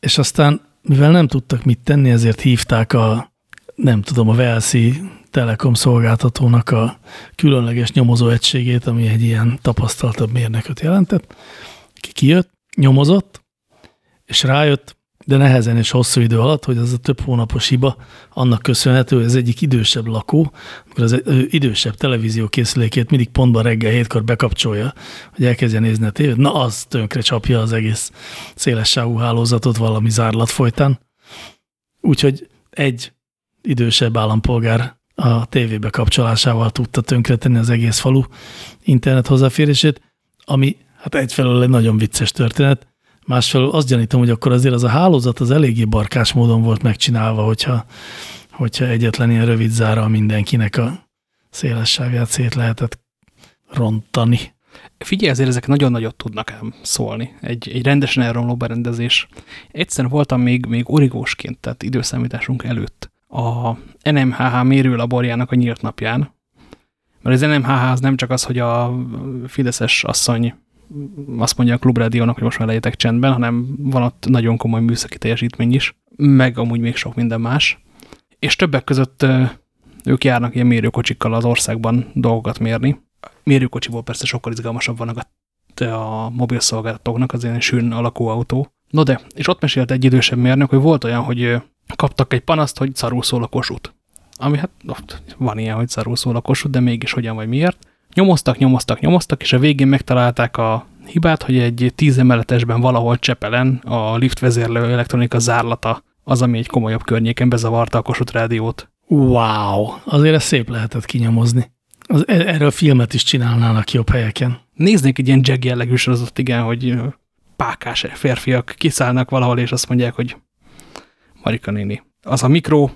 és aztán mivel nem tudtak mit tenni, ezért hívták a, nem tudom, a Velszi Telekom szolgáltatónak a különleges nyomozó egységét, ami egy ilyen tapasztaltabb mérnököt jelentett. Ki kijött, nyomozott, és rájött, de nehezen és hosszú idő alatt, hogy az a több hónapos hiba annak köszönhető, hogy ez egyik idősebb lakó, amikor az idősebb televíziókészülékét mindig pontban reggel hétkor bekapcsolja, hogy elkezdje nézni a tévét, na az tönkre csapja az egész szélessávú hálózatot valami zárlat folytán. Úgyhogy egy idősebb állampolgár a tévébe kapcsolásával tudta tönkretenni az egész falu internet hozzáférését, ami hát egyfelől egy nagyon vicces történet, másfelől azt gyanítom, hogy akkor azért az a hálózat az eléggé barkás módon volt megcsinálva, hogyha, hogyha egyetlen ilyen rövid zára mindenkinek a széles sávját szét lehetett rontani. Figyelj, azért ezek nagyon nagyot tudnak ám szólni. Egy, egy rendesen elromló berendezés. Egyszer voltam még, még origósként, tehát időszámításunk előtt a NMHH mérőlaborjának a nyílt napján, mert az NMHH az nem csak az, hogy a Fideszes asszony azt mondja a klubrádiónak, hogy most már legyetek csendben, hanem van ott nagyon komoly műszaki teljesítmény is, meg amúgy még sok minden más. És többek között ők járnak ilyen mérőkocsikkal az országban dolgokat mérni. Mérőkocsiból persze sokkal izgalmasabb vannak a, a mobil szolgáltatóknak, az ilyen sűn alakú autó. No de, és ott mesélt egy idősebb mérnök, hogy volt olyan, hogy kaptak egy panaszt, hogy szarul szól a kosút. Ami hát van ilyen, hogy szarul szól a kosút, de mégis hogyan vagy miért. Nyomoztak, nyomoztak, nyomoztak, és a végén megtalálták a hibát, hogy egy tíz emeletesben valahol Csepelen a lift vezérlő elektronika zárlata az, ami egy komolyabb környéken bezavarta a Kossuth rádiót. Wow, azért ez szép lehetett kinyomozni. Az, e- erről filmet is csinálnának jobb helyeken. Néznék egy ilyen jag jellegű sorozat, igen, hogy pákás férfiak kiszállnak valahol, és azt mondják, hogy Marika néni, az a mikro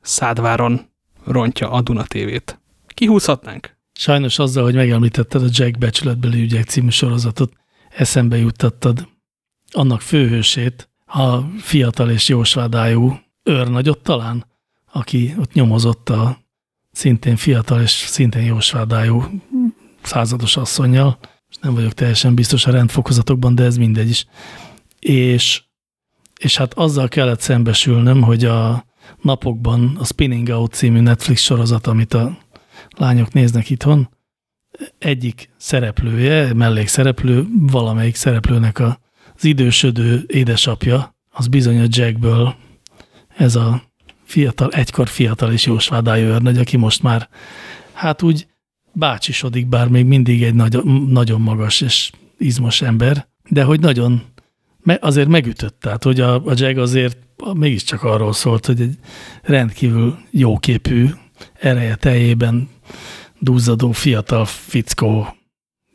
Szádváron rontja a Duna TV-t. Kihúzhatnánk? Sajnos azzal, hogy megemlítetted a Jack Becsületbeli ügyek című sorozatot, eszembe juttattad annak főhősét, a fiatal és jósvádájú őrnagyot talán, aki ott nyomozott a szintén fiatal és szintén jósvádájú százados asszonyjal, és nem vagyok teljesen biztos a rendfokozatokban, de ez mindegy is. És, és hát azzal kellett szembesülnöm, hogy a napokban a Spinning Out című Netflix sorozat, amit a lányok néznek itthon, egyik szereplője, mellékszereplő, valamelyik szereplőnek a, az idősödő édesapja, az bizony a Jackből ez a fiatal, egykor fiatal és jósvádájú őrnagy, aki most már hát úgy bácsisodik, bár még mindig egy nagy, nagyon magas és izmos ember, de hogy nagyon azért megütött, tehát hogy a, a Jag azért mégiscsak arról szólt, hogy egy rendkívül jóképű, ereje teljében duzzadó fiatal fickó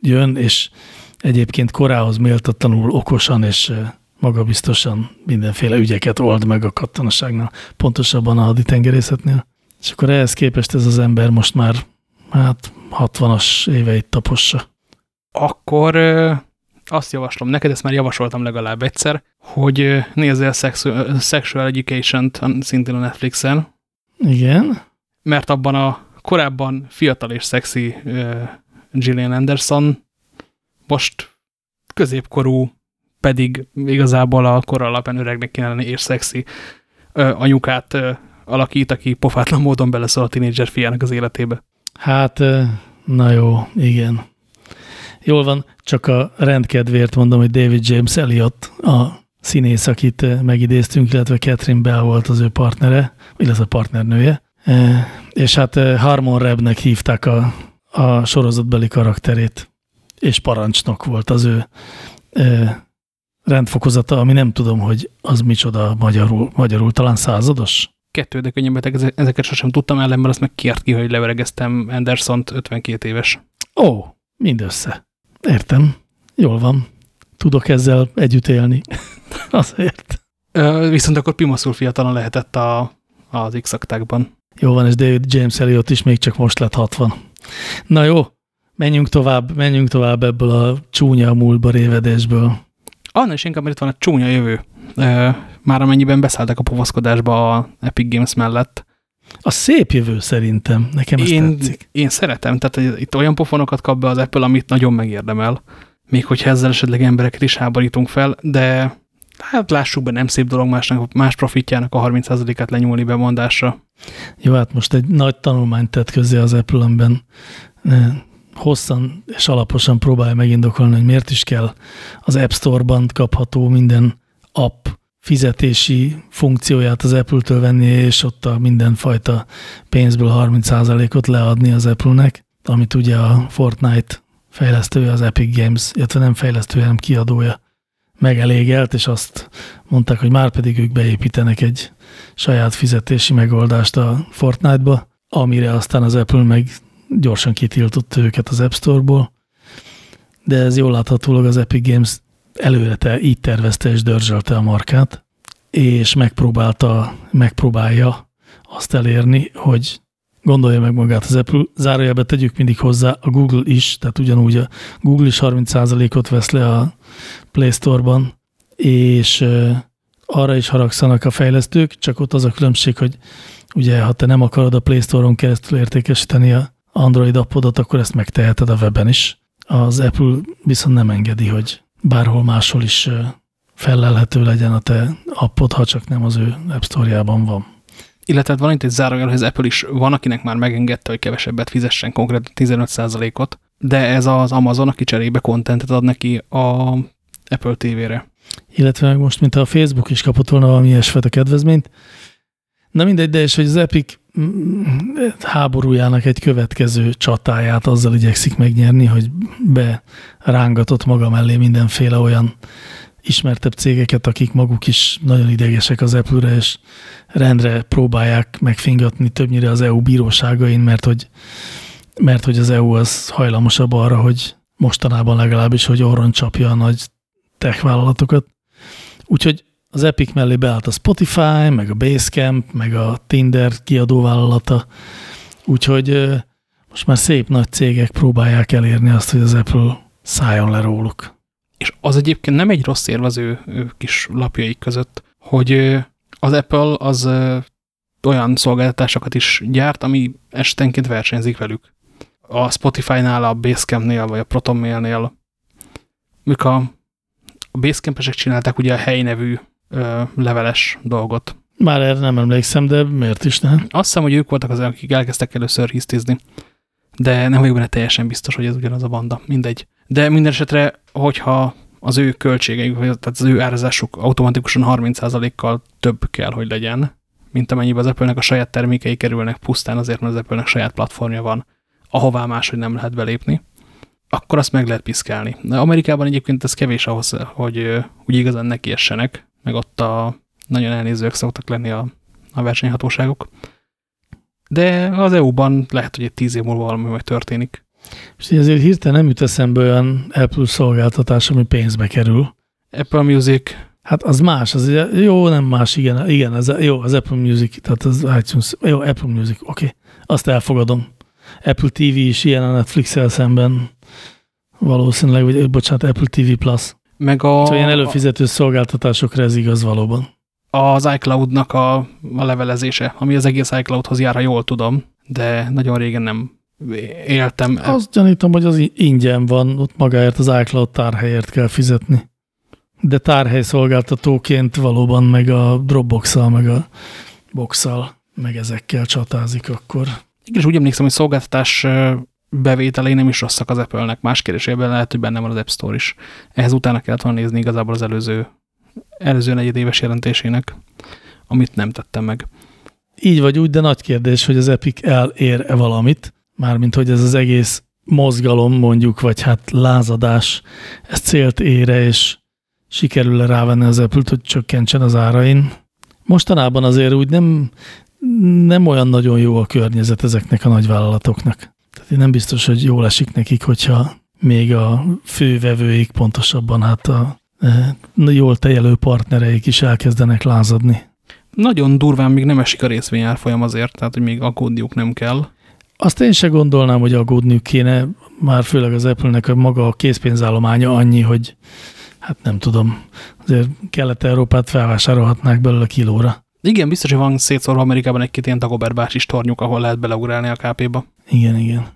jön, és egyébként korához méltatlanul okosan és magabiztosan mindenféle ügyeket old meg a katonaságnál, pontosabban a haditengerészetnél. És akkor ehhez képest ez az ember most már hát 60-as éveit tapossa. Akkor azt javaslom neked, ezt már javasoltam legalább egyszer, hogy nézz el Sexual Education-t szintén a Netflixen. Igen. Mert abban a korábban fiatal és szexi Gillian Anderson, most középkorú, pedig igazából a kor alapján öregnek kéne lenni és szexi anyukát alakít, aki pofátlan módon beleszól a tínédzser fiának az életébe. Hát, na jó, igen. Jól van, csak a rendkedvért mondom, hogy David James Elliot a színész, akit megidéztünk, illetve Catherine Bell volt az ő partnere, illetve a partnernője. És hát Harmon Rebnek hívták a, a sorozatbeli karakterét, és parancsnok volt az ő rendfokozata, ami nem tudom, hogy az micsoda magyarul, magyarul talán százados? Kettő, de könnyen ezeket sosem tudtam ellen, mert azt meg kiárt ki, hogy leveregeztem Anderson-t 52 éves. Ó, mindössze. Értem. Jól van. Tudok ezzel együtt élni. Azért. Viszont akkor Pimaszul fiatalon lehetett a, az x -aktákban. Jó van, és David James Elliot is még csak most lett 60. Na jó, menjünk tovább, menjünk tovább ebből a csúnya múltba révedésből. Annál is inkább, mert itt van a csúnya jövő. Már amennyiben beszálltak a povaszkodásba a Epic Games mellett. A szép jövő szerintem, nekem ez én, tetszik. Én szeretem, tehát itt olyan pofonokat kap be az Apple, amit nagyon megérdemel. Még hogyha ezzel esetleg embereket is háborítunk fel, de hát lássuk be, nem szép dolog másnak, más profitjának a 30%-át lenyúlni bemondásra. Jó, hát most egy nagy tanulmányt tett közé az Apple, amiben hosszan és alaposan próbálja megindokolni, hogy miért is kell az App Store-ban kapható minden app fizetési funkcióját az Apple-től venni, és ott a mindenfajta pénzből 30%-ot leadni az Apple-nek, amit ugye a Fortnite fejlesztője, az Epic Games, illetve nem fejlesztője, hanem kiadója megelégelt, és azt mondták, hogy már pedig ők beépítenek egy saját fizetési megoldást a Fortnite-ba, amire aztán az Apple meg gyorsan kitiltotta őket az App Store-ból, de ez jól láthatólag az Epic Games előre te, így tervezte és dörzsölte a markát, és megpróbálta, megpróbálja azt elérni, hogy gondolja meg magát az Apple, zárójelbe tegyük mindig hozzá a Google is, tehát ugyanúgy a Google is 30%-ot vesz le a Play Store-ban, és arra is haragszanak a fejlesztők, csak ott az a különbség, hogy ugye ha te nem akarod a Play Store-on keresztül értékesíteni a Android appodat, akkor ezt megteheted a weben is. Az Apple viszont nem engedi, hogy bárhol máshol is fellelhető legyen a te appod, ha csak nem az ő App Store-jában van. Illetve van itt egy zárójel, hogy az Apple is van, akinek már megengedte, hogy kevesebbet fizessen, konkrétan 15%-ot, de ez az Amazon, aki cserébe kontentet ad neki a Apple TV-re. Illetve most, mint a Facebook is kapott volna valami ilyesfajta kedvezményt. Na mindegy, de és hogy az Epic háborújának egy következő csatáját azzal igyekszik megnyerni, hogy berángatott maga mellé mindenféle olyan ismertebb cégeket, akik maguk is nagyon idegesek az Apple-re, és rendre próbálják megfingatni többnyire az EU bíróságain, mert hogy, mert hogy az EU az hajlamosabb arra, hogy mostanában legalábbis, hogy orron csapja a nagy tech vállalatokat. Úgyhogy az Epic mellé beállt a Spotify, meg a Basecamp, meg a Tinder kiadóvállalata, úgyhogy most már szép nagy cégek próbálják elérni azt, hogy az Apple szálljon le róluk. És az egyébként nem egy rossz érv az ő, ő kis lapjaik között, hogy az Apple az olyan szolgáltatásokat is gyárt, ami estenként versenyzik velük. A Spotify-nál, a Basecamp-nél, vagy a ProtonMail-nél, mik a, a Basecamp-esek csinálták ugye a hely nevű ö, leveles dolgot. Már erre nem emlékszem, de miért is nem? Azt hiszem, hogy ők voltak az, akik elkezdtek először hisztizni. De nem vagyok benne teljesen biztos, hogy ez ugyanaz a banda. Mindegy. De minden esetre, hogyha az ő költségeik, tehát az ő árazásuk automatikusan 30%-kal több kell, hogy legyen, mint amennyiben az apple a saját termékei kerülnek pusztán azért, mert az apple saját platformja van, ahová máshogy nem lehet belépni, akkor azt meg lehet piszkálni. De Amerikában egyébként ez kevés ahhoz, hogy úgy igazán nekiessenek, meg ott a nagyon elnézőek szoktak lenni a, a versenyhatóságok. De az EU-ban lehet, hogy egy tíz év múlva valami majd történik. És azért hirtelen nem jut eszembe olyan Apple szolgáltatás, ami pénzbe kerül. Apple Music. Hát az más, az jó, nem más, igen, igen, az, jó, az Apple Music, tehát az iTunes, jó, Apple Music, oké, okay. azt elfogadom. Apple TV is ilyen a Netflix-el szemben valószínűleg, vagy bocsánat, Apple TV Plus. Meg a... Szóval ilyen előfizető szolgáltatásokra ez igaz valóban. Az iCloud-nak a, a levelezése, ami az egész iCloud-hoz jár, ha jól tudom, de nagyon régen nem éltem. Azt gyanítom, hogy az ingyen van, ott magáért az iCloud tárhelyért kell fizetni. De tárhely szolgáltatóként valóban meg a dropbox meg a box meg ezekkel csatázik akkor. Igen, és úgy emlékszem, hogy szolgáltatás bevételei nem is rosszak az Apple-nek. Más kérdésében lehet, hogy benne van az App Store is. Ehhez utána kellett volna nézni igazából az előző, előző negyedéves jelentésének, amit nem tettem meg. Így vagy úgy, de nagy kérdés, hogy az Epic elér-e valamit, mármint hogy ez az egész mozgalom mondjuk, vagy hát lázadás, ez célt ére, és sikerül-e rávenni az apple hogy csökkentsen az árain. Mostanában azért úgy nem, nem olyan nagyon jó a környezet ezeknek a nagyvállalatoknak. Tehát én nem biztos, hogy jól esik nekik, hogyha még a fővevőik, pontosabban hát a jól tejelő partnereik is elkezdenek lázadni. Nagyon durván még nem esik a részvényárfolyam azért, tehát hogy még aggódniuk nem kell. Azt én se gondolnám, hogy aggódniuk kéne, már főleg az Apple-nek a maga a készpénzállománya annyi, hogy hát nem tudom, azért Kelet-Európát felvásárolhatnák belőle kilóra. Igen, biztos, hogy van szétszorva Amerikában egy-két ilyen Dagobert is tornyuk, ahol lehet beleugrálni a KP-ba. Igen, igen.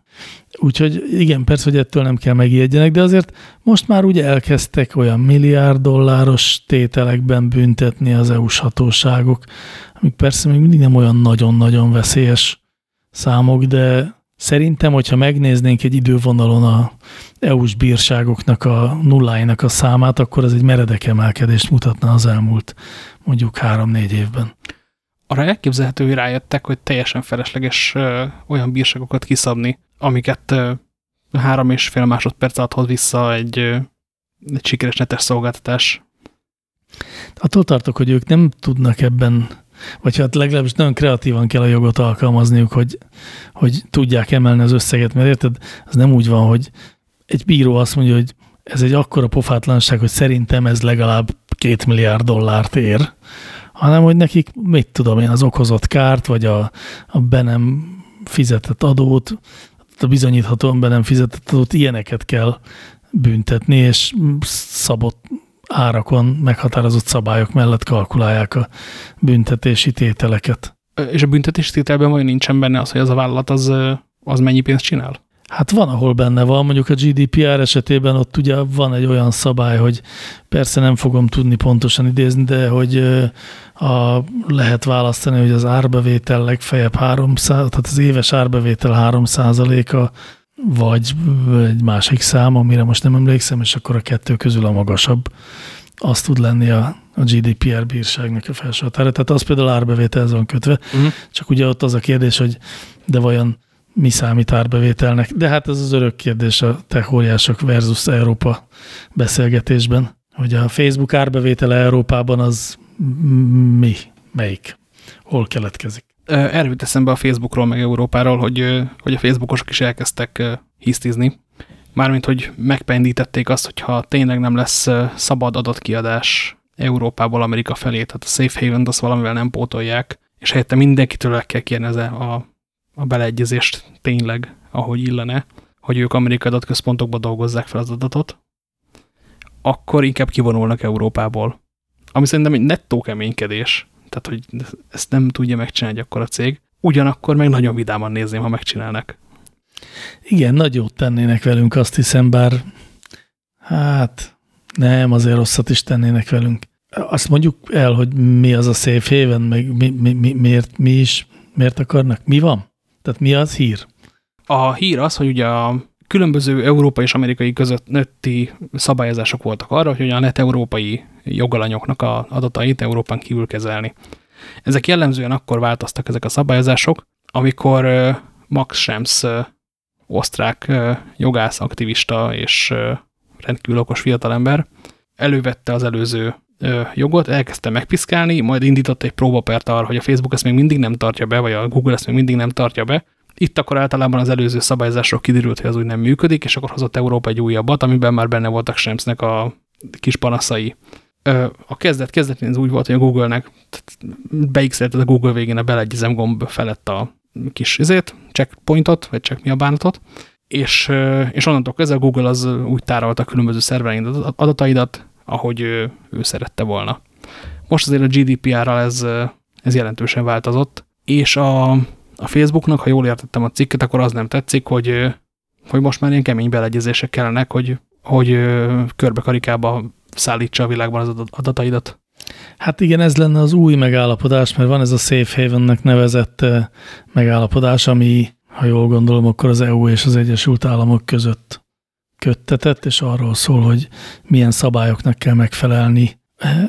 Úgyhogy igen, persze, hogy ettől nem kell megijedjenek, de azért most már ugye elkezdtek olyan milliárd dolláros tételekben büntetni az EU-s hatóságok, amik persze még mindig nem olyan nagyon-nagyon veszélyes számok, de Szerintem, hogyha megnéznénk egy idővonalon a EU-s bírságoknak a nulláinak a számát, akkor ez egy meredek emelkedést mutatna az elmúlt mondjuk három-négy évben. Arra elképzelhető, hogy rájöttek, hogy teljesen felesleges ö, olyan bírságokat kiszabni, amiket három és fél másodperc alatt hoz vissza egy, egy sikeres netes szolgáltatás. Attól tartok, hogy ők nem tudnak ebben vagy hát legalábbis nagyon kreatívan kell a jogot alkalmazniuk, hogy, hogy tudják emelni az összeget, mert érted, az nem úgy van, hogy egy bíró azt mondja, hogy ez egy akkora pofátlanság, hogy szerintem ez legalább két milliárd dollárt ér, hanem hogy nekik, mit tudom én, az okozott kárt, vagy a, a be nem fizetett adót, bizonyíthatóan be nem fizetett adót, ilyeneket kell büntetni, és szabott árakon meghatározott szabályok mellett kalkulálják a büntetési tételeket. És a büntetési tételben vagy nincsen benne az, hogy az a vállalat az, az mennyi pénzt csinál? Hát van, ahol benne van, mondjuk a GDPR esetében ott ugye van egy olyan szabály, hogy persze nem fogom tudni pontosan idézni, de hogy a, lehet választani, hogy az árbevétel legfeljebb 300, tehát az éves árbevétel 3 a vagy egy másik szám, amire most nem emlékszem, és akkor a kettő közül a magasabb, az tud lenni a, a GDPR bírságnak a felső határa. Tehát az például árbevételhez van kötve, uh -huh. csak ugye ott az a kérdés, hogy de vajon mi számít árbevételnek. De hát ez az örök kérdés a techóriások versus Európa beszélgetésben, hogy a Facebook árbevétele Európában az mi, melyik, hol keletkezik. Erről jut eszembe a Facebookról, meg Európáról, hogy, hogy a Facebookosok is elkezdtek hisztizni. Mármint, hogy megpendítették azt, hogyha tényleg nem lesz szabad adatkiadás Európából Amerika felé, tehát a Safe Haven-t azt valamivel nem pótolják, és helyette mindenkitől el kell kérni a, a beleegyezést tényleg, ahogy illene, hogy ők amerikai adatközpontokba dolgozzák fel az adatot, akkor inkább kivonulnak Európából. Ami szerintem egy nettó keménykedés, tehát hogy ezt nem tudja megcsinálni akkor a cég. Ugyanakkor meg nagyon vidáman nézném, ha megcsinálnak. Igen, nagy jót tennének velünk, azt hiszem, bár hát nem, azért rosszat is tennének velünk. Azt mondjuk el, hogy mi az a Safe Haven, meg mi, mi, mi, miért, mi is, miért akarnak, mi van? Tehát mi az hír? A hír az, hogy ugye a különböző európai és amerikai nőtti szabályozások voltak arra, hogy a net európai jogalanyoknak a adatait Európán kívül kezelni. Ezek jellemzően akkor változtak ezek a szabályozások, amikor Max Schrems osztrák jogász, aktivista és rendkívül okos fiatalember elővette az előző jogot, elkezdte megpiszkálni, majd indított egy próbapert arra, hogy a Facebook ezt még mindig nem tartja be, vagy a Google ezt még mindig nem tartja be, itt akkor általában az előző szabályzásról kiderült, hogy az úgy nem működik, és akkor hozott Európa egy újabbat, amiben már benne voltak Schemsnek a kis panaszai. A kezdet kezdetén ez úgy volt, hogy a Google-nek beixelted a Google végén a beleegyezem gomb felett a kis izét, checkpointot, vagy check mi a bánatot, és, és onnantól kezdve Google az úgy tárolta a különböző szerverein adataidat, ahogy ő, ő szerette volna. Most azért a GDPR-ral ez, ez jelentősen változott, és a, a Facebooknak, ha jól értettem a cikket, akkor az nem tetszik, hogy, hogy most már ilyen kemény beleegyezések kellenek, hogy, hogy körbe-karikába szállítsa a világban az adataidat. Hát igen, ez lenne az új megállapodás, mert van ez a Safe Havennek nevezett megállapodás, ami, ha jól gondolom, akkor az EU és az Egyesült Államok között köttetett, és arról szól, hogy milyen szabályoknak kell megfelelni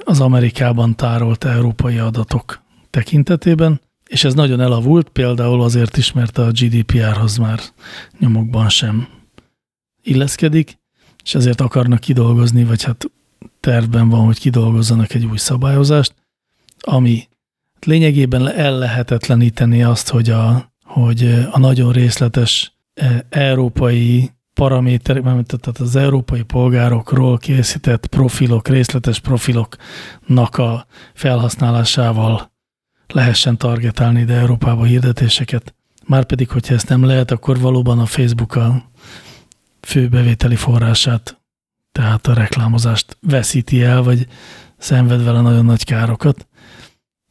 az Amerikában tárolt európai adatok tekintetében. És ez nagyon elavult, például azért is, mert a GDPR-hoz már nyomokban sem illeszkedik, és ezért akarnak kidolgozni, vagy hát tervben van, hogy kidolgozzanak egy új szabályozást, ami lényegében el lehetetleníteni azt, hogy a, hogy a nagyon részletes e, európai paraméterek, tehát az európai polgárokról készített profilok, részletes profiloknak a felhasználásával lehessen targetálni ide Európába hirdetéseket. Márpedig, hogyha ezt nem lehet, akkor valóban a Facebook a fő bevételi forrását, tehát a reklámozást veszíti el, vagy szenved vele nagyon nagy károkat.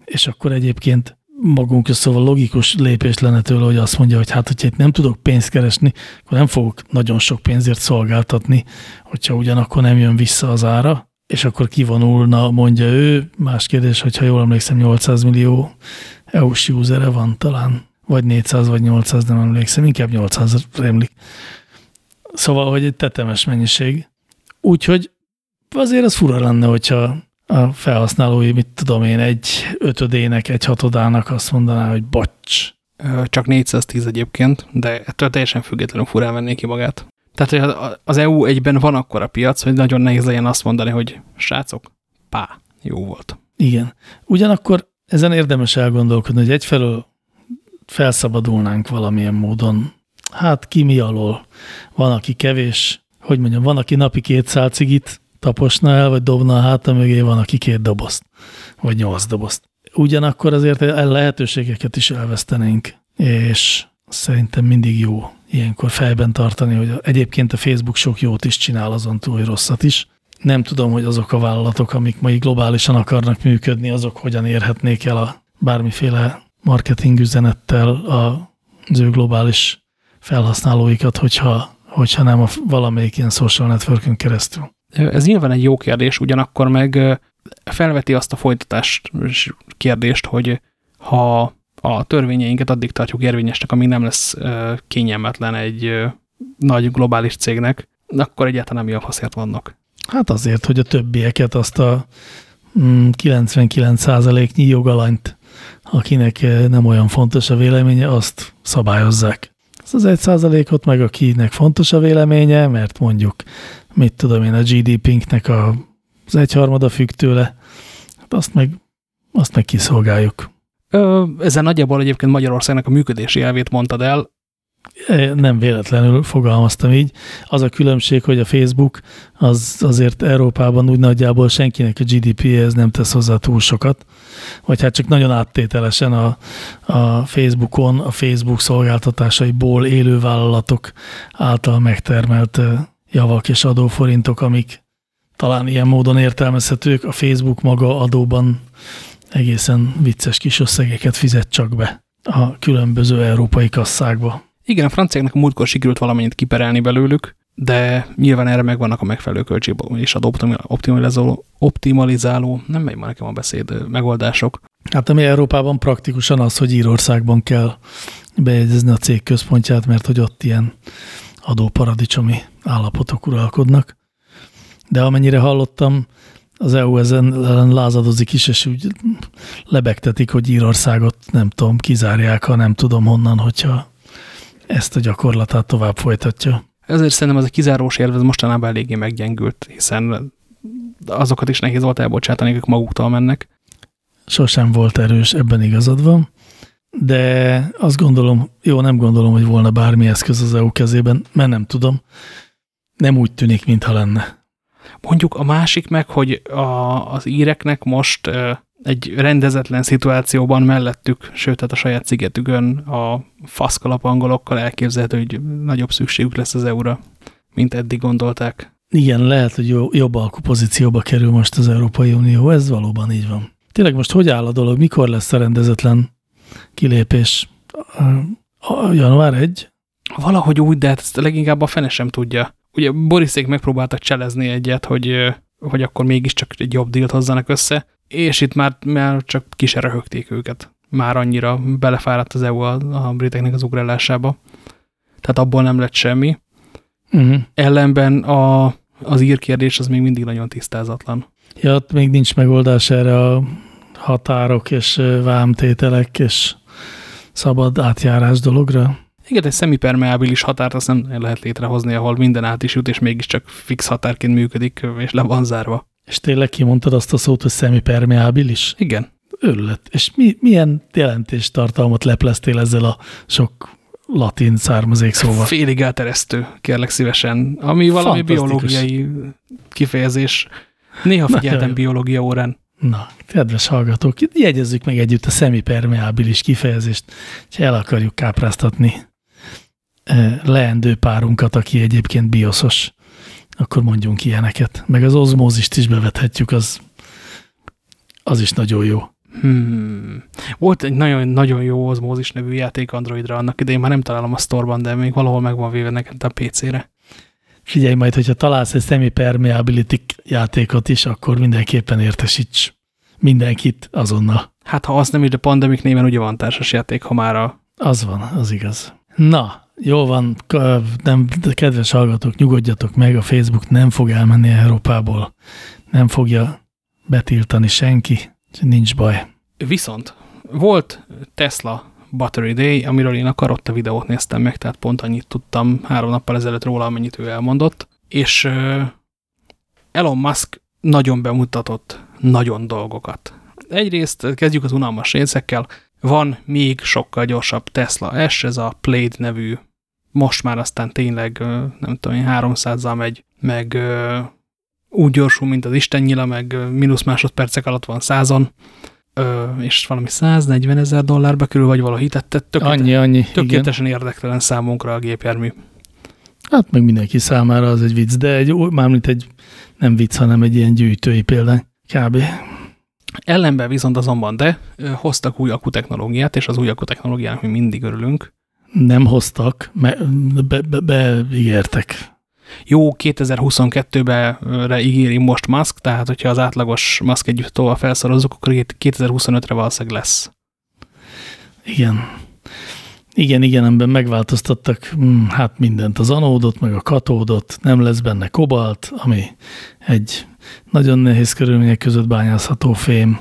És akkor egyébként magunk szóval logikus lépés lenne tőle, hogy azt mondja, hogy hát, hogyha itt nem tudok pénzt keresni, akkor nem fogok nagyon sok pénzért szolgáltatni, hogyha ugyanakkor nem jön vissza az ára, és akkor kivonulna, mondja ő. Más kérdés, hogyha jól emlékszem, 800 millió EU-s usere van talán. vagy 400, vagy 800, nem emlékszem, inkább 800 rémlik. Szóval, hogy egy tetemes mennyiség. Úgyhogy azért az fura lenne, hogyha a felhasználói, mit tudom én, egy ötödének, egy hatodának azt mondaná, hogy bocs. Csak 410 egyébként, de ettől teljesen függetlenül furán venné ki magát. Tehát az EU egyben van akkor a piac, hogy nagyon nehéz legyen azt mondani, hogy srácok, pá, jó volt. Igen. Ugyanakkor ezen érdemes elgondolkodni, hogy egyfelől felszabadulnánk valamilyen módon. Hát ki mi alól? Van, aki kevés, hogy mondjam, van, aki napi két szál cigit taposna el, vagy dobna a háta mögé, van, aki két dobozt, vagy nyolc dobozt. Ugyanakkor azért lehetőségeket is elvesztenénk, és szerintem mindig jó ilyenkor fejben tartani, hogy egyébként a Facebook sok jót is csinál azon túl, hogy rosszat is. Nem tudom, hogy azok a vállalatok, amik mai globálisan akarnak működni, azok hogyan érhetnék el a bármiféle marketing üzenettel az ő globális felhasználóikat, hogyha, hogyha nem a valamelyik ilyen social networkön keresztül. Ez nyilván egy jó kérdés, ugyanakkor meg felveti azt a folytatást kérdést, hogy ha a törvényeinket addig tartjuk érvényesnek, amíg nem lesz kényelmetlen egy nagy globális cégnek, akkor egyáltalán mi a faszért vannak. Hát azért, hogy a többieket, azt a 99%-nyi mm, jogalanyt, akinek nem olyan fontos a véleménye, azt szabályozzák. Ez az egy százalékot meg, akinek fontos a véleménye, mert mondjuk, mit tudom én, a GDP-nknek az egyharmada függ tőle, hát azt meg, azt meg kiszolgáljuk. Ezzel nagyjából egyébként Magyarországnak a működési elvét mondtad el. Nem véletlenül fogalmaztam így. Az a különbség, hogy a Facebook az azért Európában úgy nagyjából senkinek a GDP-hez nem tesz hozzá túl sokat, vagy hát csak nagyon áttételesen a, a Facebookon, a Facebook szolgáltatásaiból élő vállalatok által megtermelt javak és adóforintok, amik talán ilyen módon értelmezhetők, a Facebook maga adóban egészen vicces kis összegeket fizet csak be a különböző európai kasszákba. Igen, a franciáknak a múltkor sikerült valamennyit kiperelni belőlük, de nyilván erre megvannak a megfelelő költség és adó optimalizáló, optimalizáló, nem megy már nekem a beszéd, megoldások. Hát ami Európában praktikusan az, hogy Írországban kell bejegyezni a cég központját, mert hogy ott ilyen adóparadicsomi állapotok uralkodnak. De amennyire hallottam, az EU ezen lázadozik is, és úgy lebegtetik, hogy Írországot nem tudom, kizárják, ha nem tudom honnan, hogyha ezt a gyakorlatát tovább folytatja. Ezért szerintem az a kizárós érv, ez mostanában eléggé meggyengült, hiszen azokat is nehéz volt elbocsátani, akik maguktól mennek. Sosem volt erős, ebben igazad van, de azt gondolom, jó, nem gondolom, hogy volna bármi eszköz az EU kezében, mert nem tudom. Nem úgy tűnik, mintha lenne. Mondjuk a másik meg, hogy a, az íreknek most egy rendezetlen szituációban mellettük, sőt, tehát a saját szigetükön a faszkalap angolokkal elképzelhető, hogy nagyobb szükségük lesz az EU-ra, mint eddig gondolták. Igen, lehet, hogy jobb alkupozícióba kerül most az Európai Unió, ez valóban így van. Tényleg most hogy áll a dolog, mikor lesz a rendezetlen kilépés? A január 1? Valahogy úgy, de hát ezt leginkább a fene sem tudja ugye Boriszék megpróbáltak cselezni egyet, hogy, hogy akkor mégiscsak egy jobb dílt hozzanak össze, és itt már, már csak ki se röhögték őket. Már annyira belefáradt az EU a, a briteknek az ugrálásába. Tehát abból nem lett semmi. Uh mhm. -huh. Ellenben a, az ír kérdés az még mindig nagyon tisztázatlan. Ja, ott még nincs megoldás erre a határok és vámtételek és szabad átjárás dologra? Igen, egy szemipermeábilis határt azt nem lehet létrehozni, ahol minden át is jut, és mégiscsak fix határként működik, és le van zárva. És tényleg kimondtad azt a szót, hogy szemipermeábilis? Igen. Örület. És mi, milyen jelentéstartalmat lepleztél ezzel a sok latin származék szóval? Félig elteresztő, kérlek szívesen. Ami valami biológiai kifejezés. Néha figyeltem Na, biológia órán. Na, kedves hallgatók, jegyezzük meg együtt a szemipermeábilis kifejezést, ha el akarjuk kápráztatni leendő párunkat, aki egyébként bioszos, akkor mondjunk ilyeneket. Meg az ozmózist is bevethetjük, az, az is nagyon jó. Hmm. Volt egy nagyon-nagyon jó ozmózis nevű játék Androidra annak idején, már nem találom a sztorban, de még valahol megvan véve nekem a PC-re. Figyelj majd, hogyha találsz egy semi-permeability játékot is, akkor mindenképpen értesíts mindenkit azonnal. Hát ha azt nem is, de Pandemic néven ugye van társas játék, ha már a Az van, az igaz. Na, jó van, nem, kedves hallgatók, nyugodjatok meg, a Facebook nem fog elmenni Európából, nem fogja betiltani senki, nincs baj. Viszont volt Tesla Battery Day, amiről én a karotta videót néztem meg, tehát pont annyit tudtam három nappal ezelőtt róla, amennyit ő elmondott, és Elon Musk nagyon bemutatott nagyon dolgokat. Egyrészt kezdjük az unalmas részekkel, van még sokkal gyorsabb Tesla S, ez a Plaid nevű, most már aztán tényleg, nem tudom én, 300-zal megy, meg úgy gyorsul, mint az istennyila, meg mínusz másodpercek alatt van százon, és valami 140 ezer dollárba kerül, vagy valahogy hitettet. Tökéletes, annyi, annyi, Tökéletesen igen. érdektelen számunkra a gépjármű. Hát meg mindenki számára az egy vicc, de egy, mármint egy nem vicc, hanem egy ilyen gyűjtői példány. Kb. Ellenben viszont azonban de hoztak új akutechnológiát, és az új akutechnológiának mi mindig örülünk. Nem hoztak, beígértek. Be, be, Jó, 2022-re ígéri most Musk, tehát hogyha az átlagos Musk együtt tovább felszorozzuk, akkor 2025-re valószínűleg lesz. Igen. Igen, igen, ebben megváltoztattak hm, hát mindent, az anódot, meg a katódot, nem lesz benne kobalt, ami egy nagyon nehéz körülmények között bányászható fém,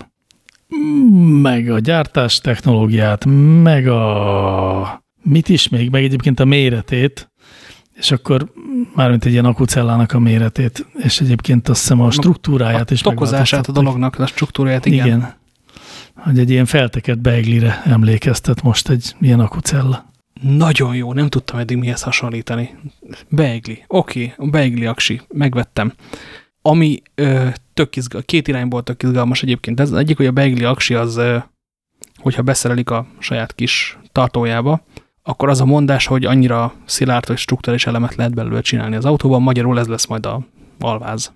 meg a gyártás technológiát, meg a mit is még, meg egyébként a méretét, és akkor mármint egy ilyen akucellának a méretét, és egyébként azt hiszem a struktúráját a, is A tokozását a dolognak, a struktúráját, igen. Igen, hogy egy ilyen feltekett beiglire emlékeztet most egy ilyen akucella. Nagyon jó, nem tudtam eddig mihez hasonlítani. Beigli, oké, okay, beigli aksi, megvettem. Ami ö, tök izgal, két irányból tök izgalmas egyébként. Ez egyik, hogy a beigli aksi az, ö, hogyha beszerelik a saját kis tartójába, akkor az a mondás, hogy annyira szilárd, hogy struktúrális elemet lehet belőle csinálni az autóban, magyarul ez lesz majd a alváz.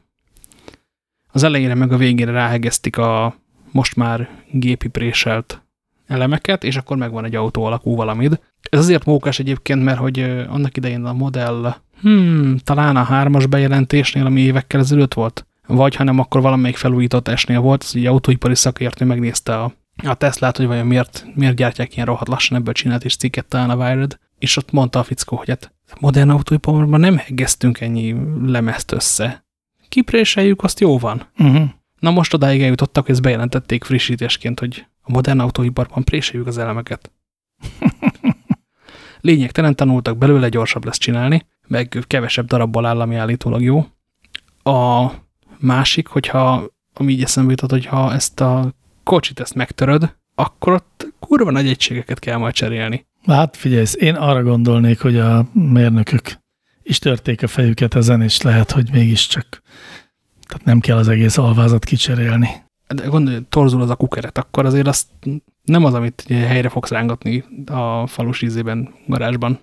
Az elejére meg a végére ráhegeztik a most már gépi préselt elemeket, és akkor megvan egy autó alakú valamid. Ez azért mókás egyébként, mert hogy annak idején a modell, hmm, talán a hármas bejelentésnél, ami évekkel ezelőtt volt, vagy hanem akkor valamelyik felújított esnél volt, az egy autóipari szakértő megnézte a, a Teslát, hogy vajon miért, miért gyártják ilyen rohadt lassan, ebből csinált és cikket talán a Wired, és ott mondta a fickó, hogy hát modern autóiparban nem heggeztünk ennyi lemezt össze. Kipréseljük, azt jó van. Uh -huh. Na most odáig eljutottak, hogy ezt bejelentették frissítésként, hogy a modern autóiparban préseljük az elemeket. Lényegtelen tanultak belőle, gyorsabb lesz csinálni, meg kevesebb darabból áll, ami állítólag jó. A másik, hogyha, ami így eszembe jutott, hogyha ezt a kocsit ezt megtöröd, akkor ott kurva nagy egységeket kell majd cserélni. Hát figyelj, én arra gondolnék, hogy a mérnökök is törték a fejüket ezen, és lehet, hogy mégiscsak tehát nem kell az egész alvázat kicserélni. De gondolj, torzul az a kukeret, akkor azért azt nem az, amit helyre fogsz rángatni a falus ízében, garázsban.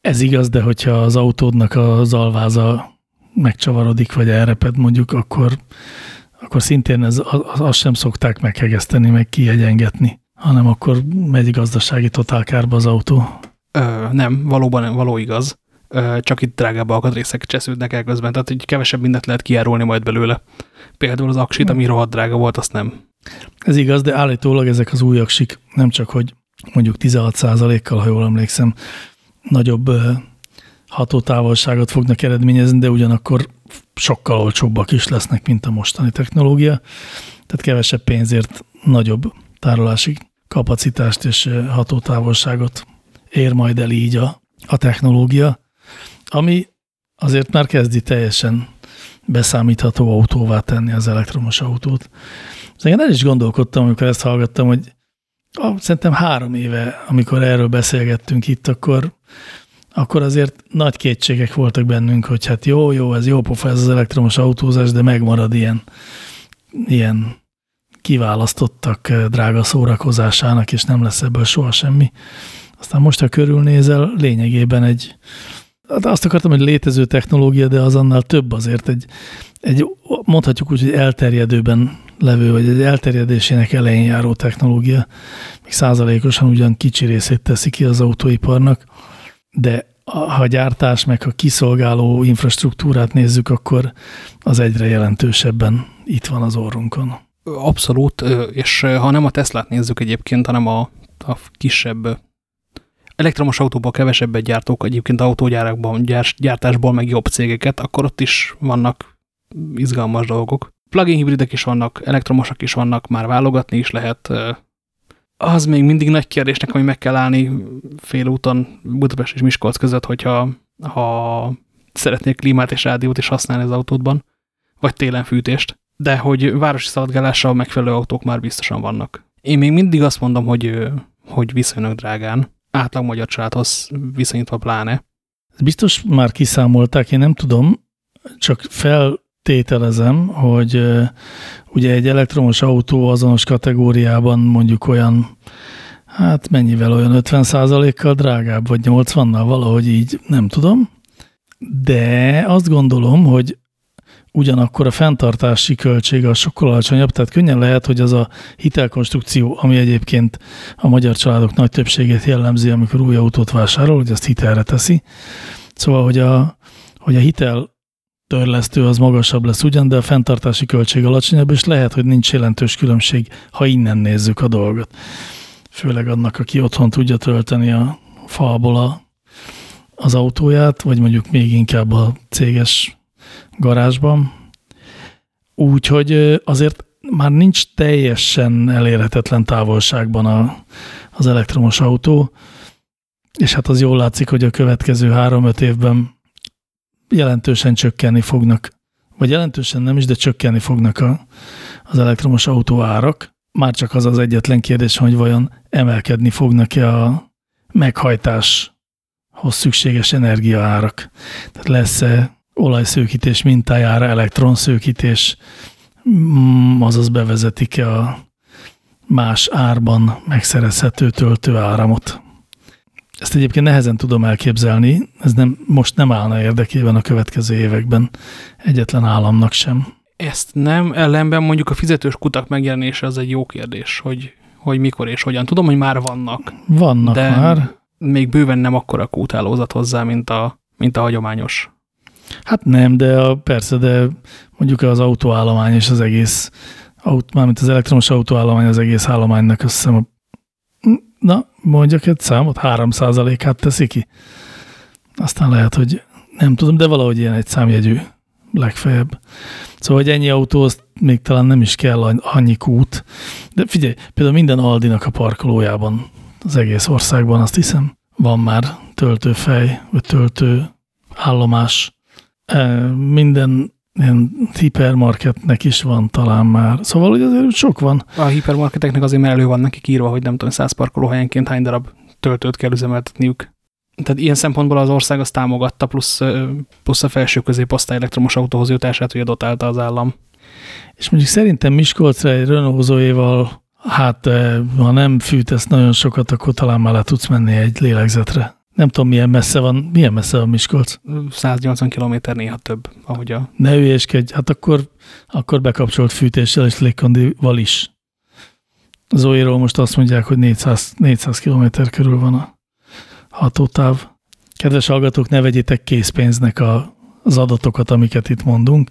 Ez igaz, de hogyha az autódnak az alváza megcsavarodik, vagy elreped mondjuk, akkor, akkor szintén ez, azt sem szokták meghegeszteni, meg kiegyengetni, hanem akkor megy gazdasági totálkárba az autó. Ö, nem, valóban való igaz csak itt drágább alkatrészek csesződnek el közben, tehát hogy kevesebb mindent lehet kiárulni majd belőle. Például az aksit, ami rohadt drága volt, azt nem. Ez igaz, de állítólag ezek az új aksik nem csak, hogy mondjuk 16%-kal, ha jól emlékszem, nagyobb hatótávolságot fognak eredményezni, de ugyanakkor sokkal olcsóbbak is lesznek, mint a mostani technológia. Tehát kevesebb pénzért nagyobb tárolási kapacitást és hatótávolságot ér majd el így a, a technológia ami azért már kezdi teljesen beszámítható autóvá tenni az elektromos autót. Szóval én el is gondolkodtam, amikor ezt hallgattam, hogy ah, szerintem három éve, amikor erről beszélgettünk itt, akkor, akkor azért nagy kétségek voltak bennünk, hogy hát jó, jó, ez jó pofa ez az elektromos autózás, de megmarad ilyen, ilyen kiválasztottak eh, drága szórakozásának, és nem lesz ebből soha semmi. Aztán most, ha körülnézel, lényegében egy, Hát azt akartam, hogy létező technológia, de az annál több azért egy, egy mondhatjuk úgy, hogy elterjedőben levő, vagy egy elterjedésének elején járó technológia, még százalékosan ugyan kicsi részét teszi ki az autóiparnak, de ha a gyártás meg a kiszolgáló infrastruktúrát nézzük, akkor az egyre jelentősebben itt van az orrunkon. Abszolút, és ha nem a Teslát nézzük egyébként, hanem a, a kisebb elektromos autóból kevesebbet gyártók egyébként autógyárakban, gyártásból meg jobb cégeket, akkor ott is vannak izgalmas dolgok. Plug-in hibridek is vannak, elektromosak is vannak, már válogatni is lehet. Az még mindig nagy kérdésnek, ami meg kell állni félúton Budapest és Miskolc között, hogyha ha szeretnék klímát és rádiót is használni az autódban, vagy télen fűtést. De hogy városi szaladgálással megfelelő autók már biztosan vannak. Én még mindig azt mondom, hogy, hogy viszonylag drágán, átlag magyar családhoz viszonyítva pláne. Biztos már kiszámolták, én nem tudom, csak feltételezem, hogy ugye egy elektromos autó azonos kategóriában mondjuk olyan, hát mennyivel olyan 50 kal drágább, vagy 80-nal, valahogy így, nem tudom. De azt gondolom, hogy ugyanakkor a fenntartási költsége a sokkal alacsonyabb, tehát könnyen lehet, hogy az a hitelkonstrukció, ami egyébként a magyar családok nagy többségét jellemzi, amikor új autót vásárol, hogy azt hitelre teszi. Szóval, hogy a, hogy a hitel törlesztő az magasabb lesz ugyan, de a fenntartási költség alacsonyabb, és lehet, hogy nincs jelentős különbség, ha innen nézzük a dolgot. Főleg annak, aki otthon tudja tölteni a falból a, az autóját, vagy mondjuk még inkább a céges garázsban. Úgyhogy azért már nincs teljesen elérhetetlen távolságban a, az elektromos autó, és hát az jól látszik, hogy a következő három-öt évben jelentősen csökkenni fognak, vagy jelentősen nem is, de csökkenni fognak a, az elektromos autó árak. Már csak az az egyetlen kérdés, hogy vajon emelkedni fognak-e a meghajtáshoz szükséges energiaárak. Tehát lesz-e olajszőkítés mintájára elektronszőkítés, mm, azaz bevezetik-e a más árban megszerezhető töltőáramot. Ezt egyébként nehezen tudom elképzelni, ez nem, most nem állna érdekében a következő években egyetlen államnak sem. Ezt nem, ellenben mondjuk a fizetős kutak megjelenése az egy jó kérdés, hogy, hogy mikor és hogyan. Tudom, hogy már vannak. Vannak de már. még bőven nem akkora kútálózat hozzá, mint a, mint a hagyományos. Hát nem, de a, persze, de mondjuk az autóállomány és az egész, aut, mármint az elektromos autóállomány az egész állománynak azt hiszem, na, mondjak egy számot, 3%-át teszi ki. Aztán lehet, hogy nem tudom, de valahogy ilyen egy számjegyű legfeljebb. Szóval, hogy ennyi autóhoz még talán nem is kell annyi kút. De figyelj, például minden Aldinak a parkolójában, az egész országban azt hiszem, van már töltőfej, vagy töltő állomás. Minden ilyen hipermarketnek is van talán már. Szóval, hogy azért sok van. A hipermarketeknek azért már elő van nekik írva, hogy nem tudom, száz parkolóhelyenként hány darab töltőt kell üzemeltetniük. Tehát ilyen szempontból az ország azt támogatta, plusz, plusz a felső középosztály elektromos autóhoz jutását ugye dotálta az állam. És mondjuk szerintem Miskolcra egy Renault Zoe-val, hát ha nem fűtesz nagyon sokat, akkor talán már le tudsz menni egy lélegzetre. Nem tudom, milyen messze van, milyen messze van Miskolc? 180 km néha több, ahogy a... Ne ügyeskedj, hát akkor, akkor bekapcsolt fűtéssel és légkondival is. Zoe-ról most azt mondják, hogy 400, 400 km körül van a hatótáv. Kedves hallgatók, ne vegyétek készpénznek a, az adatokat, amiket itt mondunk.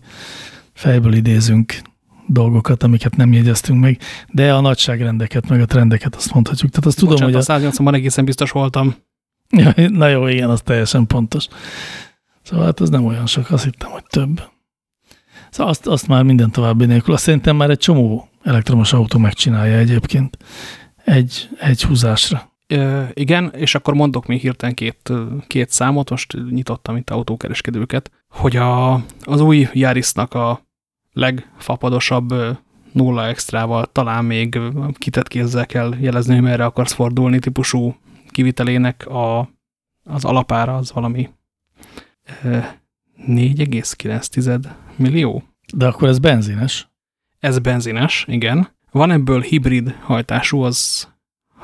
Fejből idézünk dolgokat, amiket nem jegyeztünk meg, de a nagyságrendeket, meg a trendeket azt mondhatjuk. Tehát azt Bocsánat, tudom, hogy a 180-ban egészen biztos voltam. Na jó, igen, az teljesen pontos. Szóval hát az nem olyan sok, azt hittem, hogy több. Szóval azt, azt már minden további nélkül. Azt szerintem már egy csomó elektromos autó megcsinálja egyébként egy, egy húzásra. E, igen, és akkor mondok még hirtelen két, két számot, most nyitottam itt autókereskedőket, hogy a, az új Yarisnak a legfapadosabb nulla extrával talán még kitett kézzel kell jelezni, hogy merre akarsz fordulni típusú kivitelének a, az alapára az valami 4,9 millió. De akkor ez benzines? Ez benzines, igen. Van ebből hibrid hajtású, az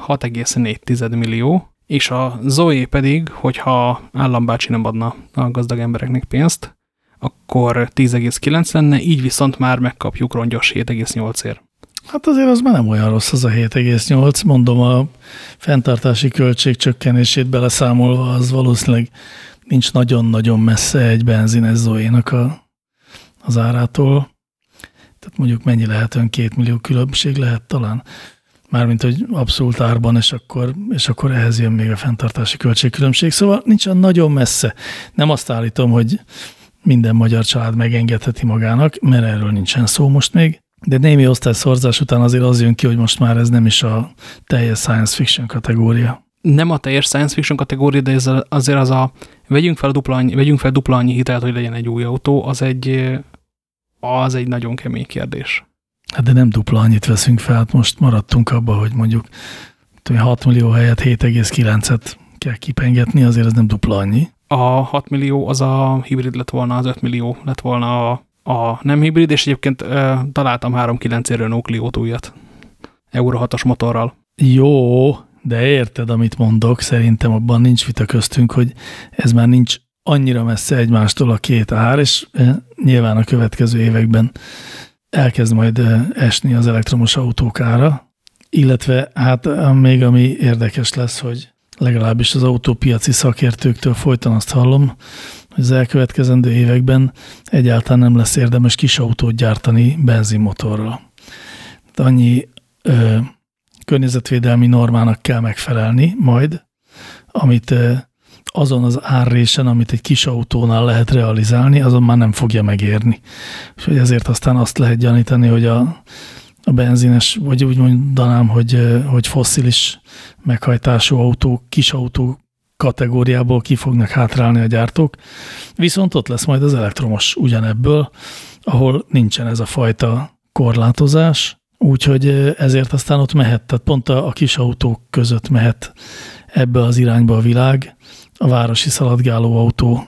6,4 millió, és a Zoe pedig, hogyha állambácsi nem adna a gazdag embereknek pénzt, akkor 10,9 lenne, így viszont már megkapjuk rongyos 7,8 ér. Hát azért az már nem olyan rossz az a 7,8, mondom a fenntartási költség csökkenését beleszámolva, az valószínűleg nincs nagyon-nagyon messze egy benzines Zoe-nak a, az árától. Tehát mondjuk mennyi lehet ön két millió különbség lehet talán. mármint, hogy abszolút árban, és akkor, és akkor ehhez jön még a fenntartási költségkülönbség. Szóval nincs olyan nagyon messze. Nem azt állítom, hogy minden magyar család megengedheti magának, mert erről nincsen szó most még, de némi osztályszorzás után azért az jön ki, hogy most már ez nem is a teljes science fiction kategória. Nem a teljes science fiction kategória, de ez azért az a vegyünk fel, dupla annyi, vegyünk fel dupla annyi hitelt, hogy legyen egy új autó, az egy, az egy nagyon kemény kérdés. Hát de nem dupla annyit veszünk fel, hát most maradtunk abba, hogy mondjuk 6 millió helyett 7,9-et kell kipengetni, azért ez nem dupla annyi. A 6 millió az a hibrid lett volna, az 5 millió lett volna a, a nem hibrid, és egyébként e, találtam 3.9 Renault Clio újat. Euro 6-os motorral. Jó, de érted, amit mondok, szerintem abban nincs vita köztünk, hogy ez már nincs annyira messze egymástól a két ár, és nyilván a következő években elkezd majd esni az elektromos autók ára, illetve hát még ami érdekes lesz, hogy legalábbis az autópiaci szakértőktől folyton azt hallom, az elkövetkezendő években egyáltalán nem lesz érdemes kis autót gyártani benzinmotorral. De annyi ö, környezetvédelmi normának kell megfelelni majd, amit ö, azon az árrésen, amit egy kis autónál lehet realizálni, azon már nem fogja megérni. Úgyhogy ezért aztán azt lehet gyanítani, hogy a, a benzines, vagy úgy mondanám, hogy, hogy fosszilis meghajtású autó, kis autó kategóriából ki fognak hátrálni a gyártók, viszont ott lesz majd az elektromos ugyanebből, ahol nincsen ez a fajta korlátozás, úgyhogy ezért aztán ott mehet, tehát pont a, a kis autók között mehet ebbe az irányba a világ, a városi szaladgáló autó,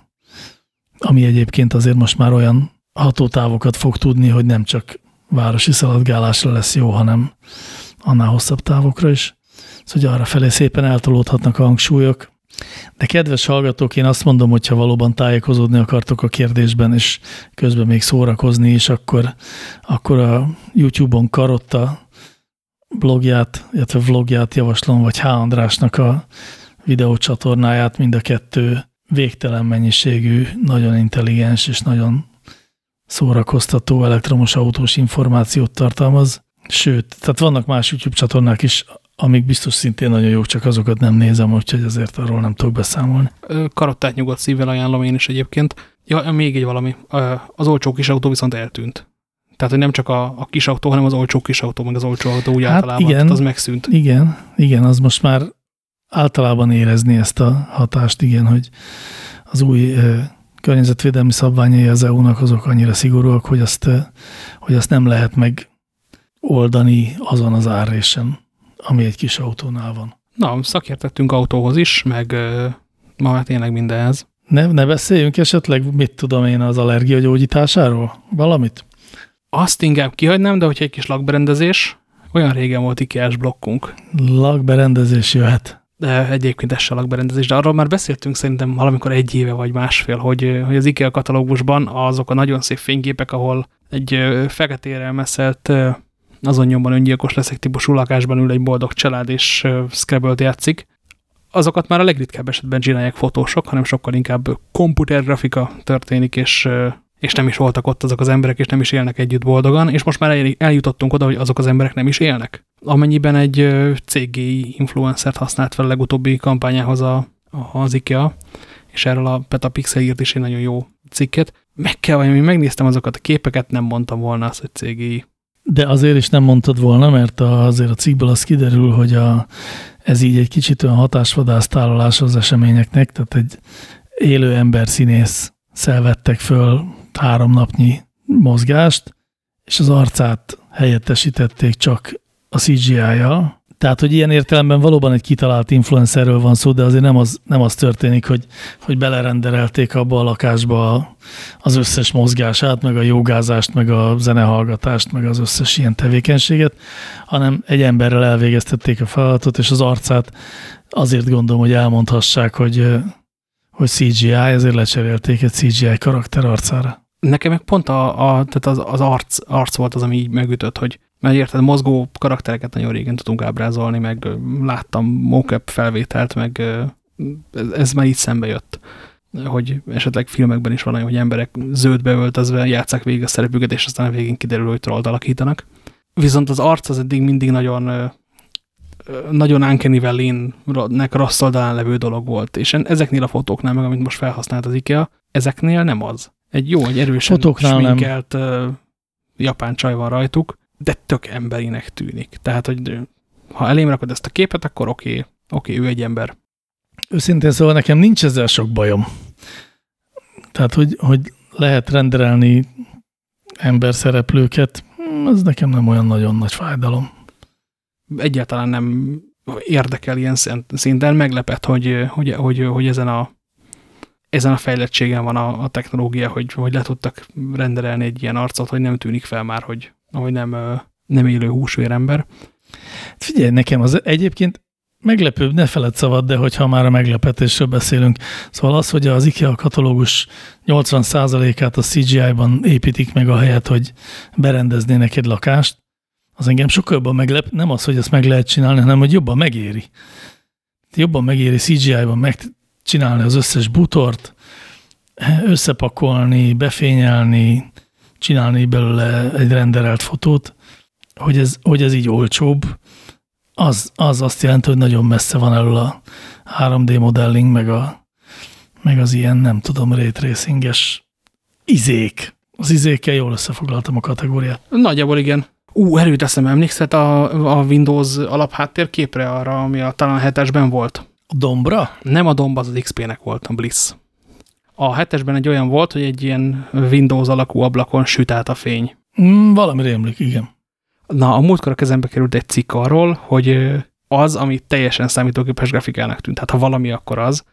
ami egyébként azért most már olyan hatótávokat fog tudni, hogy nem csak városi szaladgálásra lesz jó, hanem annál hosszabb távokra is. Szóval arra felé szépen eltolódhatnak a hangsúlyok. De kedves hallgatók, én azt mondom, hogyha valóban tájékozódni akartok a kérdésben, és közben még szórakozni is, akkor, akkor a YouTube-on Karotta blogját, illetve vlogját javaslom, vagy H. Andrásnak a videócsatornáját, mind a kettő végtelen mennyiségű, nagyon intelligens és nagyon szórakoztató elektromos autós információt tartalmaz. Sőt, tehát vannak más YouTube csatornák is, amik biztos szintén nagyon jók, csak azokat nem nézem, úgyhogy ezért arról nem tudok beszámolni. Karottát nyugodt szívvel ajánlom én is egyébként. Ja, még egy valami. Az olcsó kis autó viszont eltűnt. Tehát, hogy nem csak a, a kis autó, hanem az olcsó kis autó, meg az olcsó autó úgy hát általában. Igen, az megszűnt. Igen, igen, az most már általában érezni ezt a hatást, igen, hogy az új környezetvédelmi szabványai az EU-nak azok annyira szigorúak, hogy azt, hogy azt nem lehet megoldani azon az árrésen, ami egy kis autónál van. Na, szakértettünk autóhoz is, meg ma hát tényleg mindenhez. Ne, ne beszéljünk esetleg, mit tudom én, az allergia gyógyításáról? Valamit? Azt inkább kihagynám, de hogyha egy kis lakberendezés, olyan régen volt IKEA-s blokkunk. Lakberendezés jöhet de egyébként ez se lakberendezés, de arról már beszéltünk szerintem valamikor egy éve vagy másfél, hogy, hogy az IKEA katalógusban azok a nagyon szép fényképek, ahol egy feketére meszelt azon nyomban öngyilkos leszek típusú lakásban ül egy boldog család és scrabble játszik, azokat már a legritkább esetben csinálják fotósok, hanem sokkal inkább komputergrafika történik, és és nem is voltak ott azok az emberek, és nem is élnek együtt boldogan, és most már eljutottunk oda, hogy azok az emberek nem is élnek. Amennyiben egy CGI influencert használt fel a legutóbbi kampányához a, az IKEA, és erről a Petapixel írt is egy nagyon jó cikket. Meg kell, hogy megnéztem azokat a képeket, nem mondtam volna azt, hogy CGI. De azért is nem mondtad volna, mert azért a cikkből az kiderül, hogy a, ez így egy kicsit olyan hatásvadász tálalás az eseményeknek, tehát egy élő ember színész szelvettek föl három napnyi mozgást, és az arcát helyettesítették csak a CGI-jal. Tehát, hogy ilyen értelemben valóban egy kitalált influencerről van szó, de azért nem az, nem az történik, hogy, hogy belerenderelték abba a lakásba az összes mozgását, meg a jogázást, meg a zenehallgatást, meg az összes ilyen tevékenységet, hanem egy emberrel elvégeztették a feladatot, és az arcát azért gondolom, hogy elmondhassák, hogy, hogy CGI, ezért lecserélték egy CGI karakter arcára. Nekem meg pont a, a, tehát az, az arc, arc volt az, ami így megütött, hogy mert érted, mozgó karaktereket nagyon régen tudunk ábrázolni, meg láttam mockup felvételt, meg ez, ez már így szembe jött hogy esetleg filmekben is van olyan, hogy emberek zöldbe öltözve játszák végig a szerepüket, és aztán a végén kiderül, hogy trollt alakítanak. Viszont az arc az eddig mindig nagyon nagyon Uncanny Valley-nek rossz oldalán levő dolog volt. És ezeknél a fotóknál, meg amit most felhasznált az IKEA, ezeknél nem az. Egy jó, egy erősen Fotóknál sminkelt nem. japán csaj van rajtuk, de tök emberinek tűnik. Tehát, hogy ha elém rakod ezt a képet, akkor oké, okay, oké, okay, ő egy ember. Őszintén szóval nekem nincs ezzel sok bajom. Tehát, hogy, hogy lehet renderelni emberszereplőket, az nekem nem olyan nagyon nagy fájdalom. Egyáltalán nem érdekel ilyen szinten, meglepett, hogy, hogy, hogy, hogy ezen a ezen a fejlettségen van a, a technológia, hogy, hogy le tudtak renderelni egy ilyen arcot, hogy nem tűnik fel már, hogy, hogy nem, nem élő húsvérember. Figyelj, nekem az egyébként meglepőbb, ne feled szabad, de hogyha már a meglepetésről beszélünk. Szóval az, hogy az IKEA katalógus 80%-át a CGI-ban építik meg a helyet, hogy berendeznének egy lakást, az engem sokkal jobban meglep, nem az, hogy ezt meg lehet csinálni, hanem hogy jobban megéri. Jobban megéri CGI-ban megcsinálni az összes butort, összepakolni, befényelni, csinálni belőle egy renderelt fotót, hogy ez, hogy ez így olcsóbb, az, az azt jelenti, hogy nagyon messze van elől a 3D modelling, meg, a, meg az ilyen, nem tudom, ray tracinges izék. Az izékkel jól összefoglaltam a kategóriát. Nagyjából igen. Ú, erőt eszem, emlékszett a, a Windows alapháttérképre arra, ami a talán hetesben volt? A dombra? Nem a domb, az az XP-nek volt, a Bliss. A hetesben egy olyan volt, hogy egy ilyen Windows alakú ablakon süt át a fény. Mm, valami rémlik, igen. Na, a múltkor a kezembe került egy cikk arról, hogy az, ami teljesen számítógépes grafikának tűnt, hát ha valami, akkor az,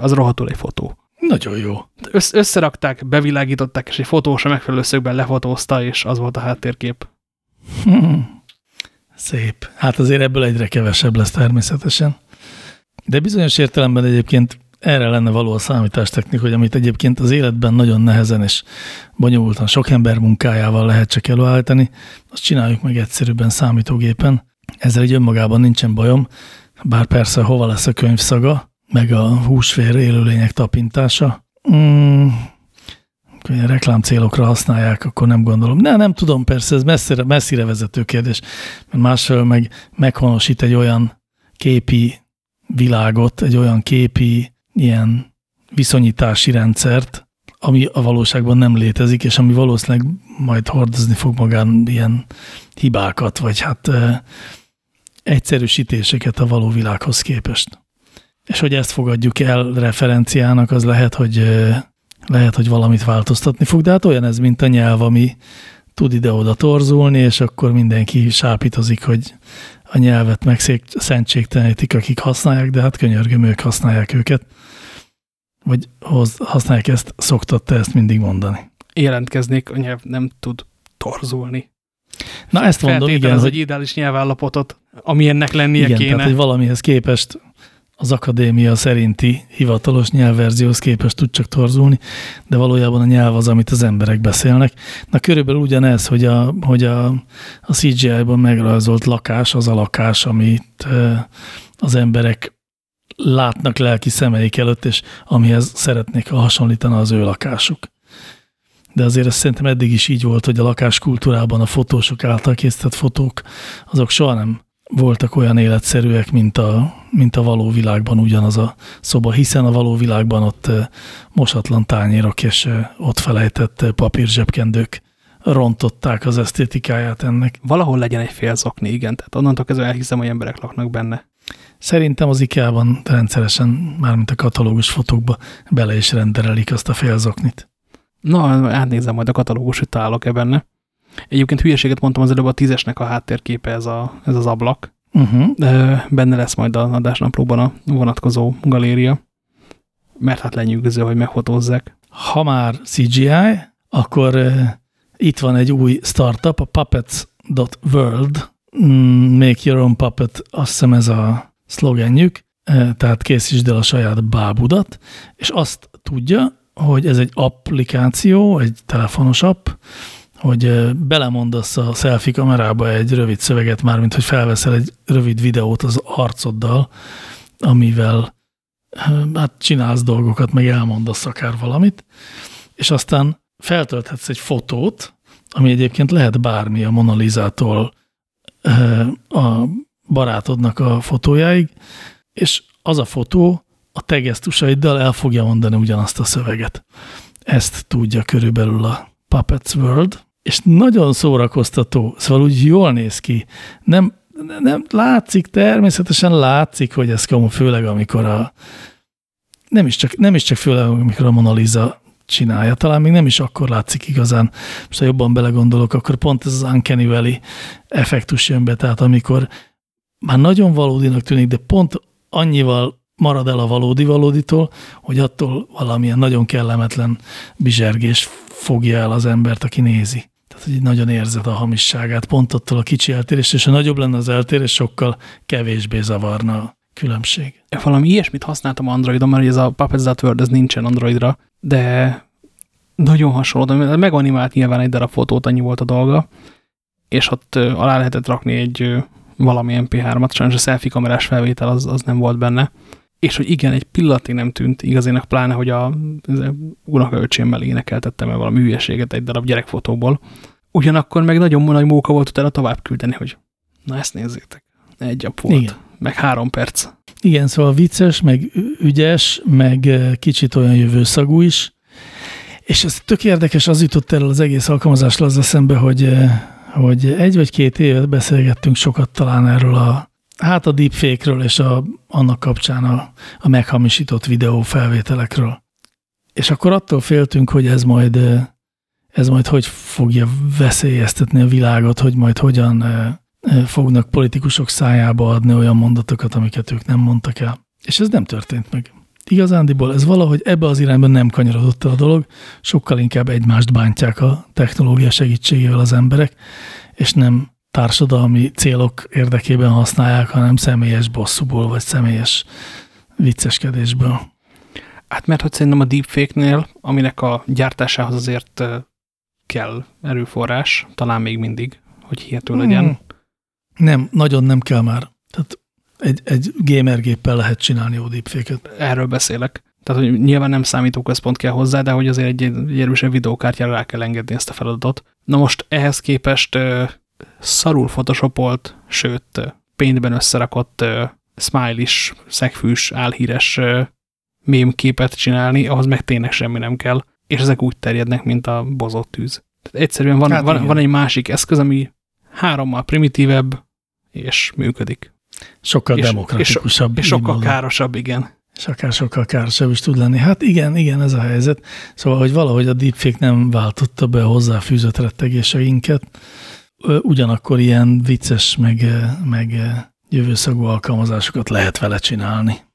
az rohadtul egy fotó. Nagyon jó. Össz összerakták, bevilágították, és egy fotós a megfelelő szögben lefotózta, és az volt a háttérkép. Hmm. Szép. Hát azért ebből egyre kevesebb lesz természetesen. De bizonyos értelemben egyébként erre lenne való a számítástechnika, hogy amit egyébként az életben nagyon nehezen és bonyolultan sok ember munkájával lehet csak előállítani, azt csináljuk meg egyszerűbben számítógépen. Ezzel egy önmagában nincsen bajom, bár persze hova lesz a könyvszaga, meg a húsvér élőlények tapintása. Mm, hogy reklám célokra használják, akkor nem gondolom. Ne, nem tudom, persze ez messzire, messzire vezető kérdés, mert másfelől meg meghonosít egy olyan képi világot, egy olyan képi ilyen viszonyítási rendszert, ami a valóságban nem létezik, és ami valószínűleg majd hordozni fog magán ilyen hibákat, vagy hát e, egyszerűsítéseket a való világhoz képest. És hogy ezt fogadjuk el referenciának, az lehet, hogy e, lehet, hogy valamit változtatni fog, de hát olyan ez, mint a nyelv, ami tud ide-oda torzulni, és akkor mindenki sápítozik, hogy a nyelvet meg szentségtelenítik, akik használják, de hát könyörgöm, ők használják őket. Vagy hoz, használják ezt, szoktad te ezt mindig mondani? Jelentkeznék, a nyelv nem tud torzulni. Na ezt mondom, igen. hogy egy ideális nyelvállapotot, ami ennek lennie igen, kéne. Tehát, hogy valamihez képest az akadémia szerinti hivatalos nyelvverzióhoz képest tud csak torzulni, de valójában a nyelv az, amit az emberek beszélnek. Na körülbelül ugyanez, hogy a, hogy a, a CGI-ban megrajzolt lakás az a lakás, amit az emberek látnak lelki szemeik előtt, és amihez szeretnék hasonlítani az ő lakásuk. De azért ez szerintem eddig is így volt, hogy a lakáskultúrában a fotósok által készített fotók, azok soha nem voltak olyan életszerűek, mint a, mint a való világban ugyanaz a szoba, hiszen a való világban ott mosatlan tányérok és ott felejtett papírzsebkendők rontották az esztétikáját ennek. Valahol legyen egy félzokni, igen, tehát onnantól kezdve elhiszem, hogy emberek laknak benne. Szerintem az IKEA-ban rendszeresen, mármint a katalógus fotókba bele is renderelik azt a félzoknit. Na, átnézem majd a katalógus, hogy találok-e benne. Egyébként hülyeséget mondtam az előbb, a tízesnek a háttérképe ez, a, ez az ablak. Uh -huh. Benne lesz majd a adásnaplóban a vonatkozó galéria, mert hát lenyűgöző, hogy megfotózzák. Ha már CGI, akkor uh, itt van egy új startup, a puppets.world, mm, Make Your Own Puppet, azt hiszem ez a szlogenjük, uh, tehát készítsd el a saját bábudat, és azt tudja, hogy ez egy applikáció, egy telefonos app, hogy belemondasz a selfie kamerába egy rövid szöveget, mármint hogy felveszel egy rövid videót az arcoddal, amivel hát csinálsz dolgokat, meg elmondasz akár valamit, és aztán feltölthetsz egy fotót, ami egyébként lehet bármi a Monalizától a barátodnak a fotójáig, és az a fotó a te gesztusaiddal el fogja mondani ugyanazt a szöveget. Ezt tudja körülbelül a Puppets World, és nagyon szórakoztató, szóval úgy jól néz ki. Nem, nem látszik, természetesen látszik, hogy ez kamu, főleg amikor a nem is csak, nem is csak főleg, amikor a Mona Lisa csinálja. Talán még nem is akkor látszik igazán. Most ha jobban belegondolok, akkor pont ez az Uncanny Valley effektus jön be, tehát amikor már nagyon valódinak tűnik, de pont annyival marad el a valódi valóditól, hogy attól valamilyen nagyon kellemetlen bizsergés fogja el az embert, aki nézi. Tehát, hogy nagyon érzed a hamisságát, pont attól a kicsi eltérés, és ha nagyobb lenne az eltérés, sokkal kevésbé zavarna a különbség. Valami ilyesmit használtam Androidon, mert ez a Puppets That ez nincsen Androidra, de nagyon hasonló, meganimált nyilván egy darab fotót, annyi volt a dolga, és ott alá lehetett rakni egy valami MP3-at, sajnos a selfie kamerás felvétel az, az nem volt benne, és hogy igen, egy pillanatig nem tűnt igazének, pláne, hogy a unokaöcsémmel énekeltettem el valami hülyeséget egy darab gyerekfotóból. Ugyanakkor meg nagyon nagy móka volt utána tovább küldeni, hogy na ezt nézzétek. Egy a volt, igen. meg három perc. Igen, szóval vicces, meg ügyes, meg kicsit olyan jövőszagú is. És ez tök érdekes, az jutott el az egész alkalmazásra az eszembe, hogy, hogy egy vagy két évet beszélgettünk sokat talán erről a hát a deepfake-ről és a, annak kapcsán a, a meghamisított videó felvételekről. És akkor attól féltünk, hogy ez majd, ez majd hogy fogja veszélyeztetni a világot, hogy majd hogyan fognak politikusok szájába adni olyan mondatokat, amiket ők nem mondtak el. És ez nem történt meg. Igazándiból ez valahogy ebbe az irányban nem kanyarodott el a dolog, sokkal inkább egymást bántják a technológia segítségével az emberek, és nem társadalmi célok érdekében használják, hanem személyes bosszúból, vagy személyes vicceskedésből. Hát mert hogy szerintem a deepfake-nél, aminek a gyártásához azért kell erőforrás, talán még mindig, hogy hihető legyen. Hmm. Nem, nagyon nem kell már. Tehát egy, egy gamergéppel lehet csinálni jó deepfake-et. Erről beszélek. Tehát, hogy nyilván nem számítóközpont kell hozzá, de hogy azért egy, egy erősebb videókártyára rá kell engedni ezt a feladatot. Na most ehhez képest szarul photoshopolt, sőt, paintben összerakott uh, smile-is, szegfűs, álhíres mém képet csinálni, ahhoz meg tényleg semmi nem kell. És ezek úgy terjednek, mint a bozott tűz. Tehát egyszerűen van, hát van, van egy másik eszköz, ami hárommal primitívebb, és működik. Sokkal és, demokratikusabb. És, és sokkal módon. károsabb, igen. És akár sokkal károsabb is tud lenni. Hát igen, igen, ez a helyzet. Szóval, hogy valahogy a deepfake nem váltotta be a hozzáfűzött rettegéseinket, ugyanakkor ilyen vicces, meg, meg jövőszagú alkalmazásokat lehet vele csinálni.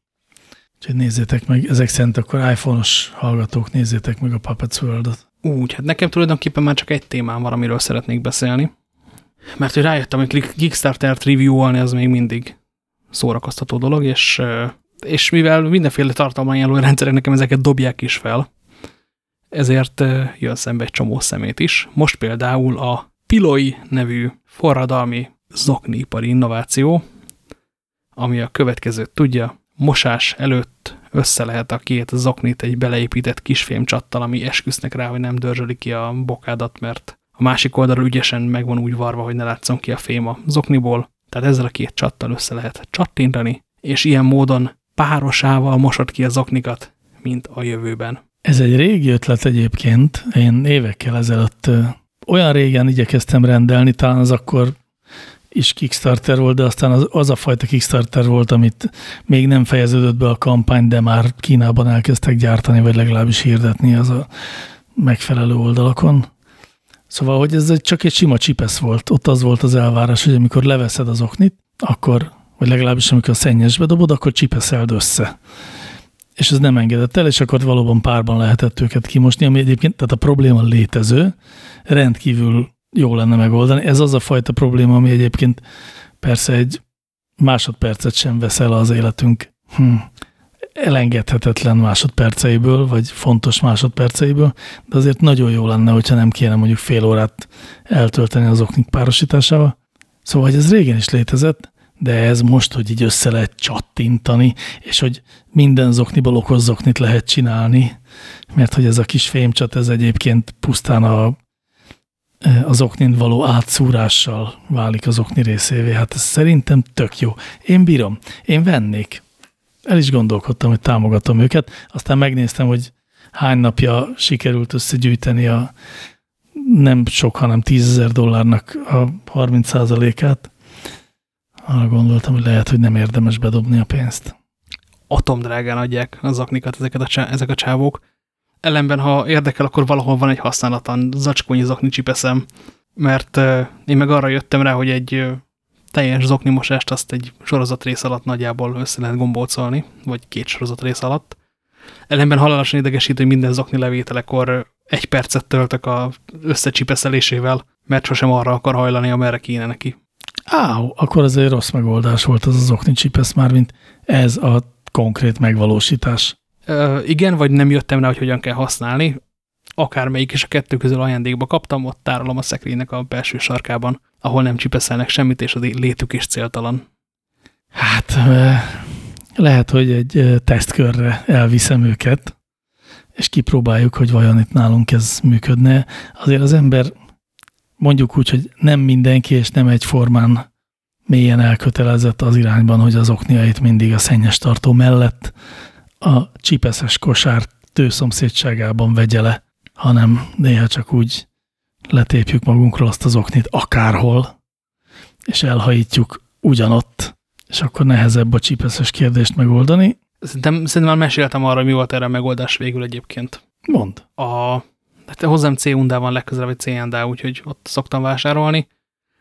Úgyhogy nézzétek meg, ezek szerint akkor iPhone-os hallgatók, nézzétek meg a Puppets World-ot. Úgy, hát nekem tulajdonképpen már csak egy témám van, amiről szeretnék beszélni. Mert hogy rájöttem, hogy Kickstarter-t review-olni az még mindig szórakoztató dolog, és, és mivel mindenféle tartalmányelő rendszerek nekem ezeket dobják is fel, ezért jön szembe egy csomó szemét is. Most például a Piloi nevű forradalmi zokniipari innováció, ami a következőt tudja, mosás előtt össze lehet a két zoknit egy beleépített kisfémcsattal, ami esküsznek rá, hogy nem dörzsöli ki a bokádat, mert a másik oldalról ügyesen meg van úgy varva, hogy ne látszon ki a fém a zokniból. Tehát ezzel a két csattal össze lehet csattintani, és ilyen módon párosával mosod ki a zoknikat, mint a jövőben. Ez egy régi ötlet egyébként. Én évekkel ezelőtt olyan régen igyekeztem rendelni, talán az akkor is Kickstarter volt, de aztán az, az a fajta Kickstarter volt, amit még nem fejeződött be a kampány, de már Kínában elkezdtek gyártani, vagy legalábbis hirdetni az a megfelelő oldalakon. Szóval, hogy ez csak egy sima csipesz volt. Ott az volt az elvárás, hogy amikor leveszed az oknit, akkor, vagy legalábbis amikor a szennyesbe dobod, akkor csipeszeld össze. És ez nem engedett el, és akkor valóban párban lehetett őket kimosni, ami egyébként, tehát a probléma létező, rendkívül jó lenne megoldani. Ez az a fajta probléma, ami egyébként persze egy másodpercet sem vesz el az életünk hm, elengedhetetlen másodperceiből, vagy fontos másodperceiből, de azért nagyon jó lenne, hogyha nem kéne mondjuk fél órát eltölteni az oknik párosításával. Szóval, hogy ez régen is létezett, de ez most, hogy így össze lehet csattintani, és hogy minden zokniból okos zoknit lehet csinálni, mert hogy ez a kis fémcsat, ez egyébként pusztán a az oknin való átszúrással válik az okni részévé. Hát ez szerintem tök jó. Én bírom. Én vennék. El is gondolkodtam, hogy támogatom őket. Aztán megnéztem, hogy hány napja sikerült összegyűjteni a nem sok, hanem tízezer dollárnak a 30%-át. Arra gondoltam, hogy lehet, hogy nem érdemes bedobni a pénzt. Atomdrágán adják az aknikat ezeket a ezek a csávók. Ellenben, ha érdekel, akkor valahol van egy használatlan zacskónyi zokni csipeszem, mert én meg arra jöttem rá, hogy egy teljes zokni mosást azt egy sorozat rész alatt nagyjából össze lehet gombócolni, vagy két sorozat rész alatt. Ellenben halálosan idegesít, hogy minden zokni levételekor egy percet töltök a összecsipeszelésével, mert sosem arra akar hajlani, amerre kéne neki. Á, akkor egy rossz megoldás volt az az okni csipesz már, mint ez a konkrét megvalósítás. Igen, vagy nem jöttem rá, hogy hogyan kell használni. Akármelyik is a kettő közül ajándékba kaptam, ott tárolom a szekrénynek a belső sarkában, ahol nem csipeszelnek semmit, és a létük is céltalan. Hát lehet, hogy egy tesztkörre elviszem őket, és kipróbáljuk, hogy vajon itt nálunk ez működne. Azért az ember mondjuk úgy, hogy nem mindenki, és nem egyformán mélyen elkötelezett az irányban, hogy az okniait mindig a szennyes tartó mellett a csipeszes kosár tőszomszédságában vegye le, hanem néha csak úgy letépjük magunkról azt az oknit akárhol, és elhajítjuk ugyanott, és akkor nehezebb a csipeszes kérdést megoldani. Szerintem, szerintem már meséltem arra, mi volt erre a megoldás végül egyébként. Mond. A, hát hozzám c van legközelebb egy c úgyhogy ott szoktam vásárolni.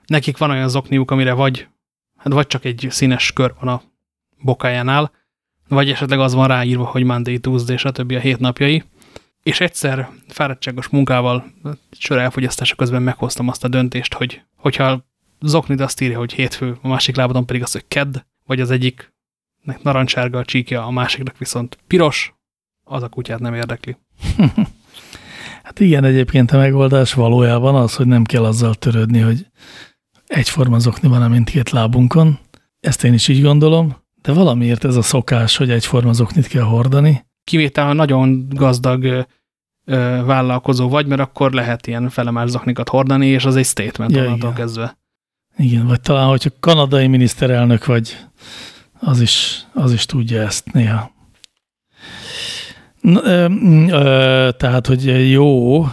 Nekik van olyan zokniuk, amire vagy, hát vagy csak egy színes kör van a bokájánál, vagy esetleg az van ráírva, hogy Monday, Tuesday, stb. a hét napjai. És egyszer fáradtságos munkával, sor elfogyasztása közben meghoztam azt a döntést, hogy hogyha zoknid azt írja, hogy hétfő, a másik lábadon pedig az, hogy kedd, vagy az egyik narancsárga a csíkja, a másiknak viszont piros, az a kutyát nem érdekli. hát igen, egyébként a megoldás valójában az, hogy nem kell azzal törődni, hogy egyforma zokni van a mindkét lábunkon. Ezt én is így gondolom, de valamiért ez a szokás, hogy egyforma zoknit kell hordani. Kivétel, ha nagyon gazdag ö, ö, vállalkozó vagy, mert akkor lehet ilyen felemás zoknikat hordani, és az egy statement ja, onnantól kezdve. Igen, vagy talán, hogyha kanadai miniszterelnök vagy, az is, az is tudja ezt néha. Na, ö, ö, tehát, hogy jó,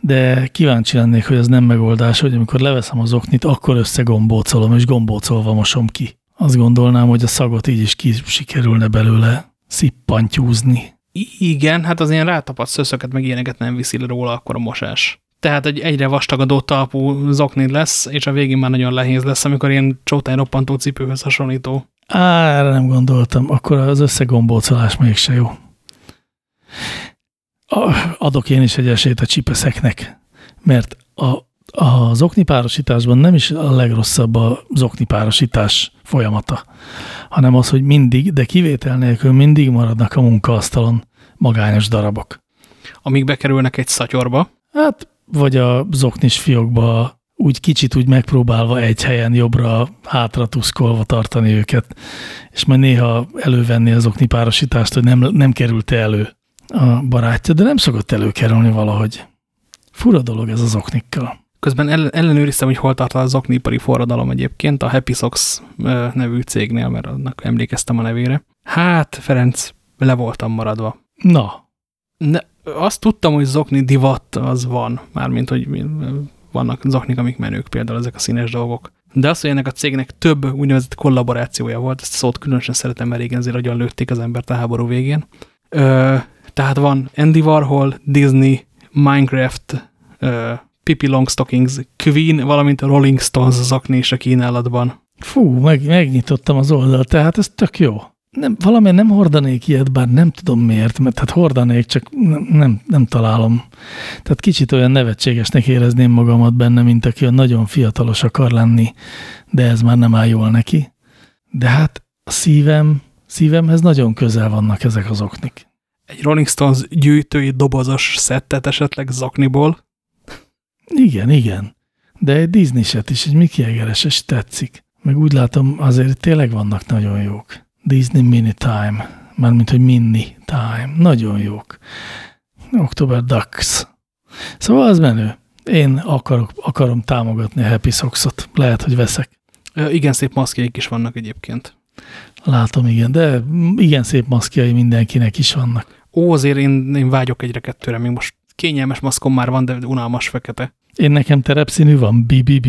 de kíváncsi lennék, hogy ez nem megoldás, hogy amikor leveszem az oknit, akkor összegombócolom, és gombócolva mosom ki. Azt gondolnám, hogy a szagot így is ki sikerülne belőle szippantyúzni. Igen, hát az ilyen rátapadt szöszöket, meg ilyeneket nem viszi le róla akkor a mosás. Tehát egy egyre vastagadó talpú zoknid lesz, és a végén már nagyon lehéz lesz, amikor ilyen csótány roppantó cipőhöz hasonlító. Á, erre nem gondoltam. Akkor az összegombócolás mégse jó. Adok én is egy esélyt a csipeszeknek, mert a, az oknipárosításban nem is a legrosszabb az oknipárosítás folyamata, hanem az, hogy mindig, de kivétel nélkül mindig maradnak a munkaasztalon magányos darabok. Amíg bekerülnek egy szatyorba? Hát, vagy a zoknis fiókba úgy kicsit úgy megpróbálva egy helyen jobbra hátra tuszkolva tartani őket, és majd néha elővenni az oknipárosítást, hogy nem, nem került -e elő a barátja, de nem szokott előkerülni valahogy. Fura dolog ez az oknikkal. Közben ellenőriztem, hogy hol tart az oknipari forradalom egyébként, a Happy Socks nevű cégnél, mert annak emlékeztem a nevére. Hát, Ferenc, le voltam maradva. Na. Ne, azt tudtam, hogy zokni divat az van, mármint, hogy vannak zoknik, amik menők, például ezek a színes dolgok. De az, hogy ennek a cégnek több úgynevezett kollaborációja volt, ezt a szót különösen szeretem, mert régen azért nagyon lőtték az embert a háború végén. Ö, tehát van Andy Warhol, Disney, Minecraft, ö, Pippi Longstockings, Queen, valamint a Rolling Stones a kínálatban. Fú, meg, megnyitottam az oldalt, tehát ez tök jó nem, valami nem hordanék ilyet, bár nem tudom miért, mert hát hordanék, csak nem, nem, nem találom. Tehát kicsit olyan nevetségesnek érezném magamat benne, mint aki nagyon fiatalos akar lenni, de ez már nem áll jól neki. De hát a szívem, szívemhez nagyon közel vannak ezek az oknik. Egy Rolling Stones gyűjtői dobozos szettet esetleg zokniból? Igen, igen. De egy Disney set is, egy Mickey Egeres is tetszik. Meg úgy látom, azért tényleg vannak nagyon jók. Disney Mini Time, mármint, hogy Mini Time. Nagyon jók. October Ducks. Szóval az menő. Én akarok, akarom támogatni a Happy Socks-ot. Lehet, hogy veszek. Igen, szép maszkjaik is vannak egyébként. Látom, igen, de igen szép maszkjai mindenkinek is vannak. Ó, azért én, én vágyok egyre-kettőre, még most kényelmes maszkom már van, de unalmas fekete. Én nekem terepszínű van, BBB.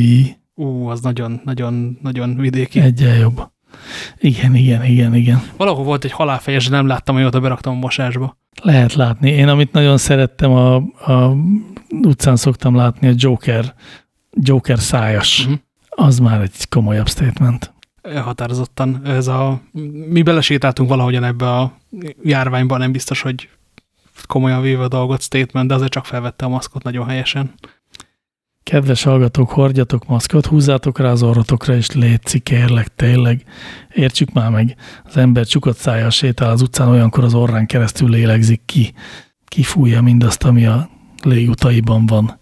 Ú, az nagyon, nagyon, nagyon vidéki. Egyen jobb. Igen, igen, igen, igen. Valahol volt egy halálfejes, de nem láttam, amióta beraktam a mosásba. Lehet látni. Én amit nagyon szerettem, a, a utcán szoktam látni a Joker, Joker szájas. Uh mhm. -huh. Az már egy komolyabb statement. Határozottan. Ez a, mi belesétáltunk valahogyan ebbe a járványban, nem biztos, hogy komolyan véve a dolgot statement, de azért csak felvette a maszkot nagyon helyesen. Kedves hallgatók, hordjatok maszkot, húzzátok rá az orrotokra, és létszik, kérlek, tényleg. Értsük már meg, az ember csukott szája sétál az utcán, olyankor az orrán keresztül lélegzik ki. Kifújja mindazt, ami a légutaiban van.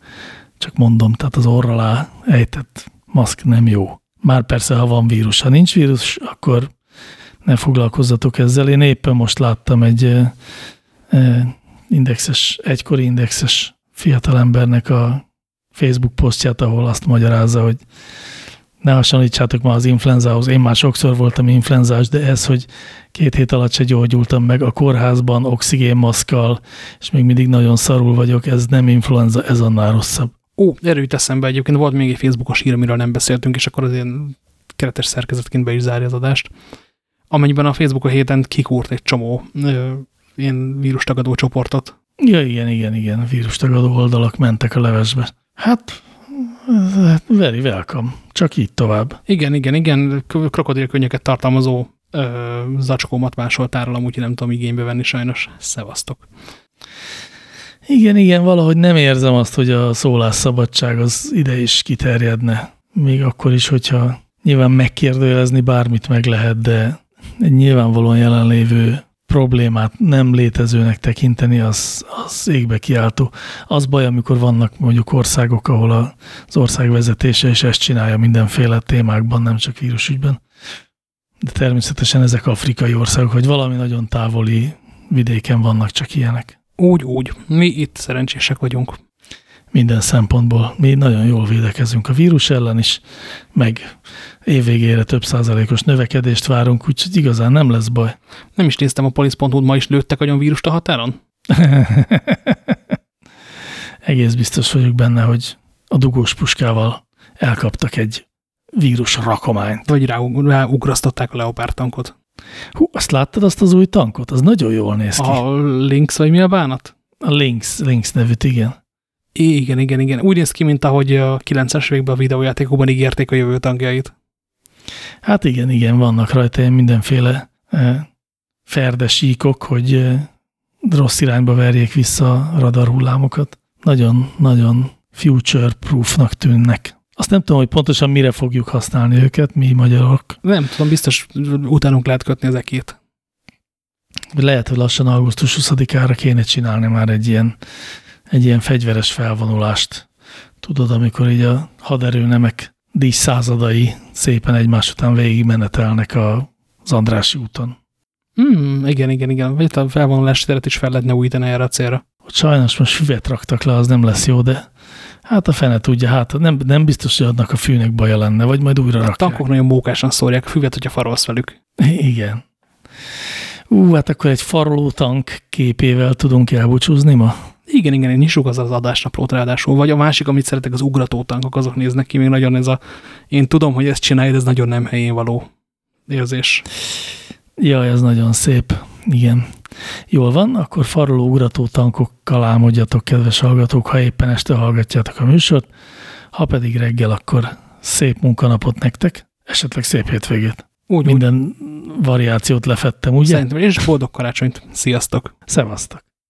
Csak mondom, tehát az orra alá ejtett maszk nem jó. Már persze, ha van vírus. Ha nincs vírus, akkor ne foglalkozzatok ezzel. Én éppen most láttam egy eh, eh, indexes, egykori indexes fiatalembernek a Facebook posztját, ahol azt magyarázza, hogy ne hasonlítsátok már az influenzához, én már sokszor voltam influenzás, de ez, hogy két hét alatt se gyógyultam meg a kórházban oxigénmaszkkal, és még mindig nagyon szarul vagyok, ez nem influenza, ez annál rosszabb. Ó, erről jut eszembe egyébként, volt még egy Facebookos hír, amiről nem beszéltünk, és akkor az ilyen keretes szerkezetként be is zárja az adást, amennyiben a Facebook a héten kikúrt egy csomó ö, ilyen vírustagadó csoportot. Ja, igen, igen, igen, vírustagadó oldalak mentek a levesbe. Hát, very welcome. Csak így tovább. Igen, igen, igen. Krokodilkönnyeket tartalmazó ö, zacskómat másoltál rólam, úgyhogy nem tudom igénybe venni sajnos. Szevasztok. Igen, igen, valahogy nem érzem azt, hogy a szólásszabadság az ide is kiterjedne. Még akkor is, hogyha nyilván megkérdőjelezni bármit meg lehet, de egy nyilvánvalóan jelenlévő problémát nem létezőnek tekinteni, az, az égbe kiáltó. Az baj, amikor vannak mondjuk országok, ahol az ország vezetése is ezt csinálja mindenféle témákban, nem csak vírusügyben. De természetesen ezek afrikai országok, vagy valami nagyon távoli vidéken vannak csak ilyenek. Úgy, úgy. Mi itt szerencsések vagyunk minden szempontból. Mi nagyon jól védekezünk a vírus ellen is, meg évvégére több százalékos növekedést várunk, úgyhogy igazán nem lesz baj. Nem is néztem a polisz.hu, ma is lőttek agyon vírust a határon? Egész biztos vagyok benne, hogy a dugós puskával elkaptak egy vírus rakományt. Vagy rá, ráugrasztották a leopárt tankot. Hú, azt láttad azt az új tankot? Az nagyon jól néz ki. A Lynx, vagy mi a bánat? A Lynx, Lynx nevűt, igen. Igen, igen, igen. Úgy néz ki, mint ahogy a 90-es években a videójátékokban ígérték a jövő tankjait. Hát igen, igen, vannak rajta mindenféle e, ferdesíkok, hogy e, rossz irányba verjék vissza a radarhullámokat. Nagyon, nagyon future-proofnak tűnnek. Azt nem tudom, hogy pontosan mire fogjuk használni őket, mi magyarok. Nem tudom, biztos utánunk lehet kötni az ekét. Lehet, hogy lassan augusztus 20-ára kéne csinálni már egy ilyen egy ilyen fegyveres felvonulást. Tudod, amikor így a haderőnemek dísz századai szépen egymás után végigmenetelnek az Andrási úton. Hmm, igen, igen, igen. Vagy a felvonulási teret is fel lehetne újítani erre a célra. Hogy sajnos most füvet raktak le, az nem lesz jó, de hát a fene tudja, hát nem, nem biztos, hogy adnak a fűnek baja lenne, vagy majd újra rakják. A tankok nagyon mókásan szórják a füvet, hogyha farolsz velük. Igen. Ú, hát akkor egy faroló tank képével tudunk elbúcsúzni ma? Igen, igen, nyissuk az az adásnaplót ráadásul. Vagy a másik, amit szeretek, az ugratótankok, azok néznek ki még nagyon ez a... Én tudom, hogy ezt csinálja, de ez nagyon nem helyén való érzés. Jaj, ez nagyon szép. Igen. Jól van, akkor faroló ugrató tankokkal álmodjatok, kedves hallgatók, ha éppen este hallgatjátok a műsort, ha pedig reggel, akkor szép munkanapot nektek, esetleg szép hétvégét. Úgy, Minden úgy. variációt lefettem, ugye? Szerintem, és boldog karácsonyt. Sziasztok! Szevasztok!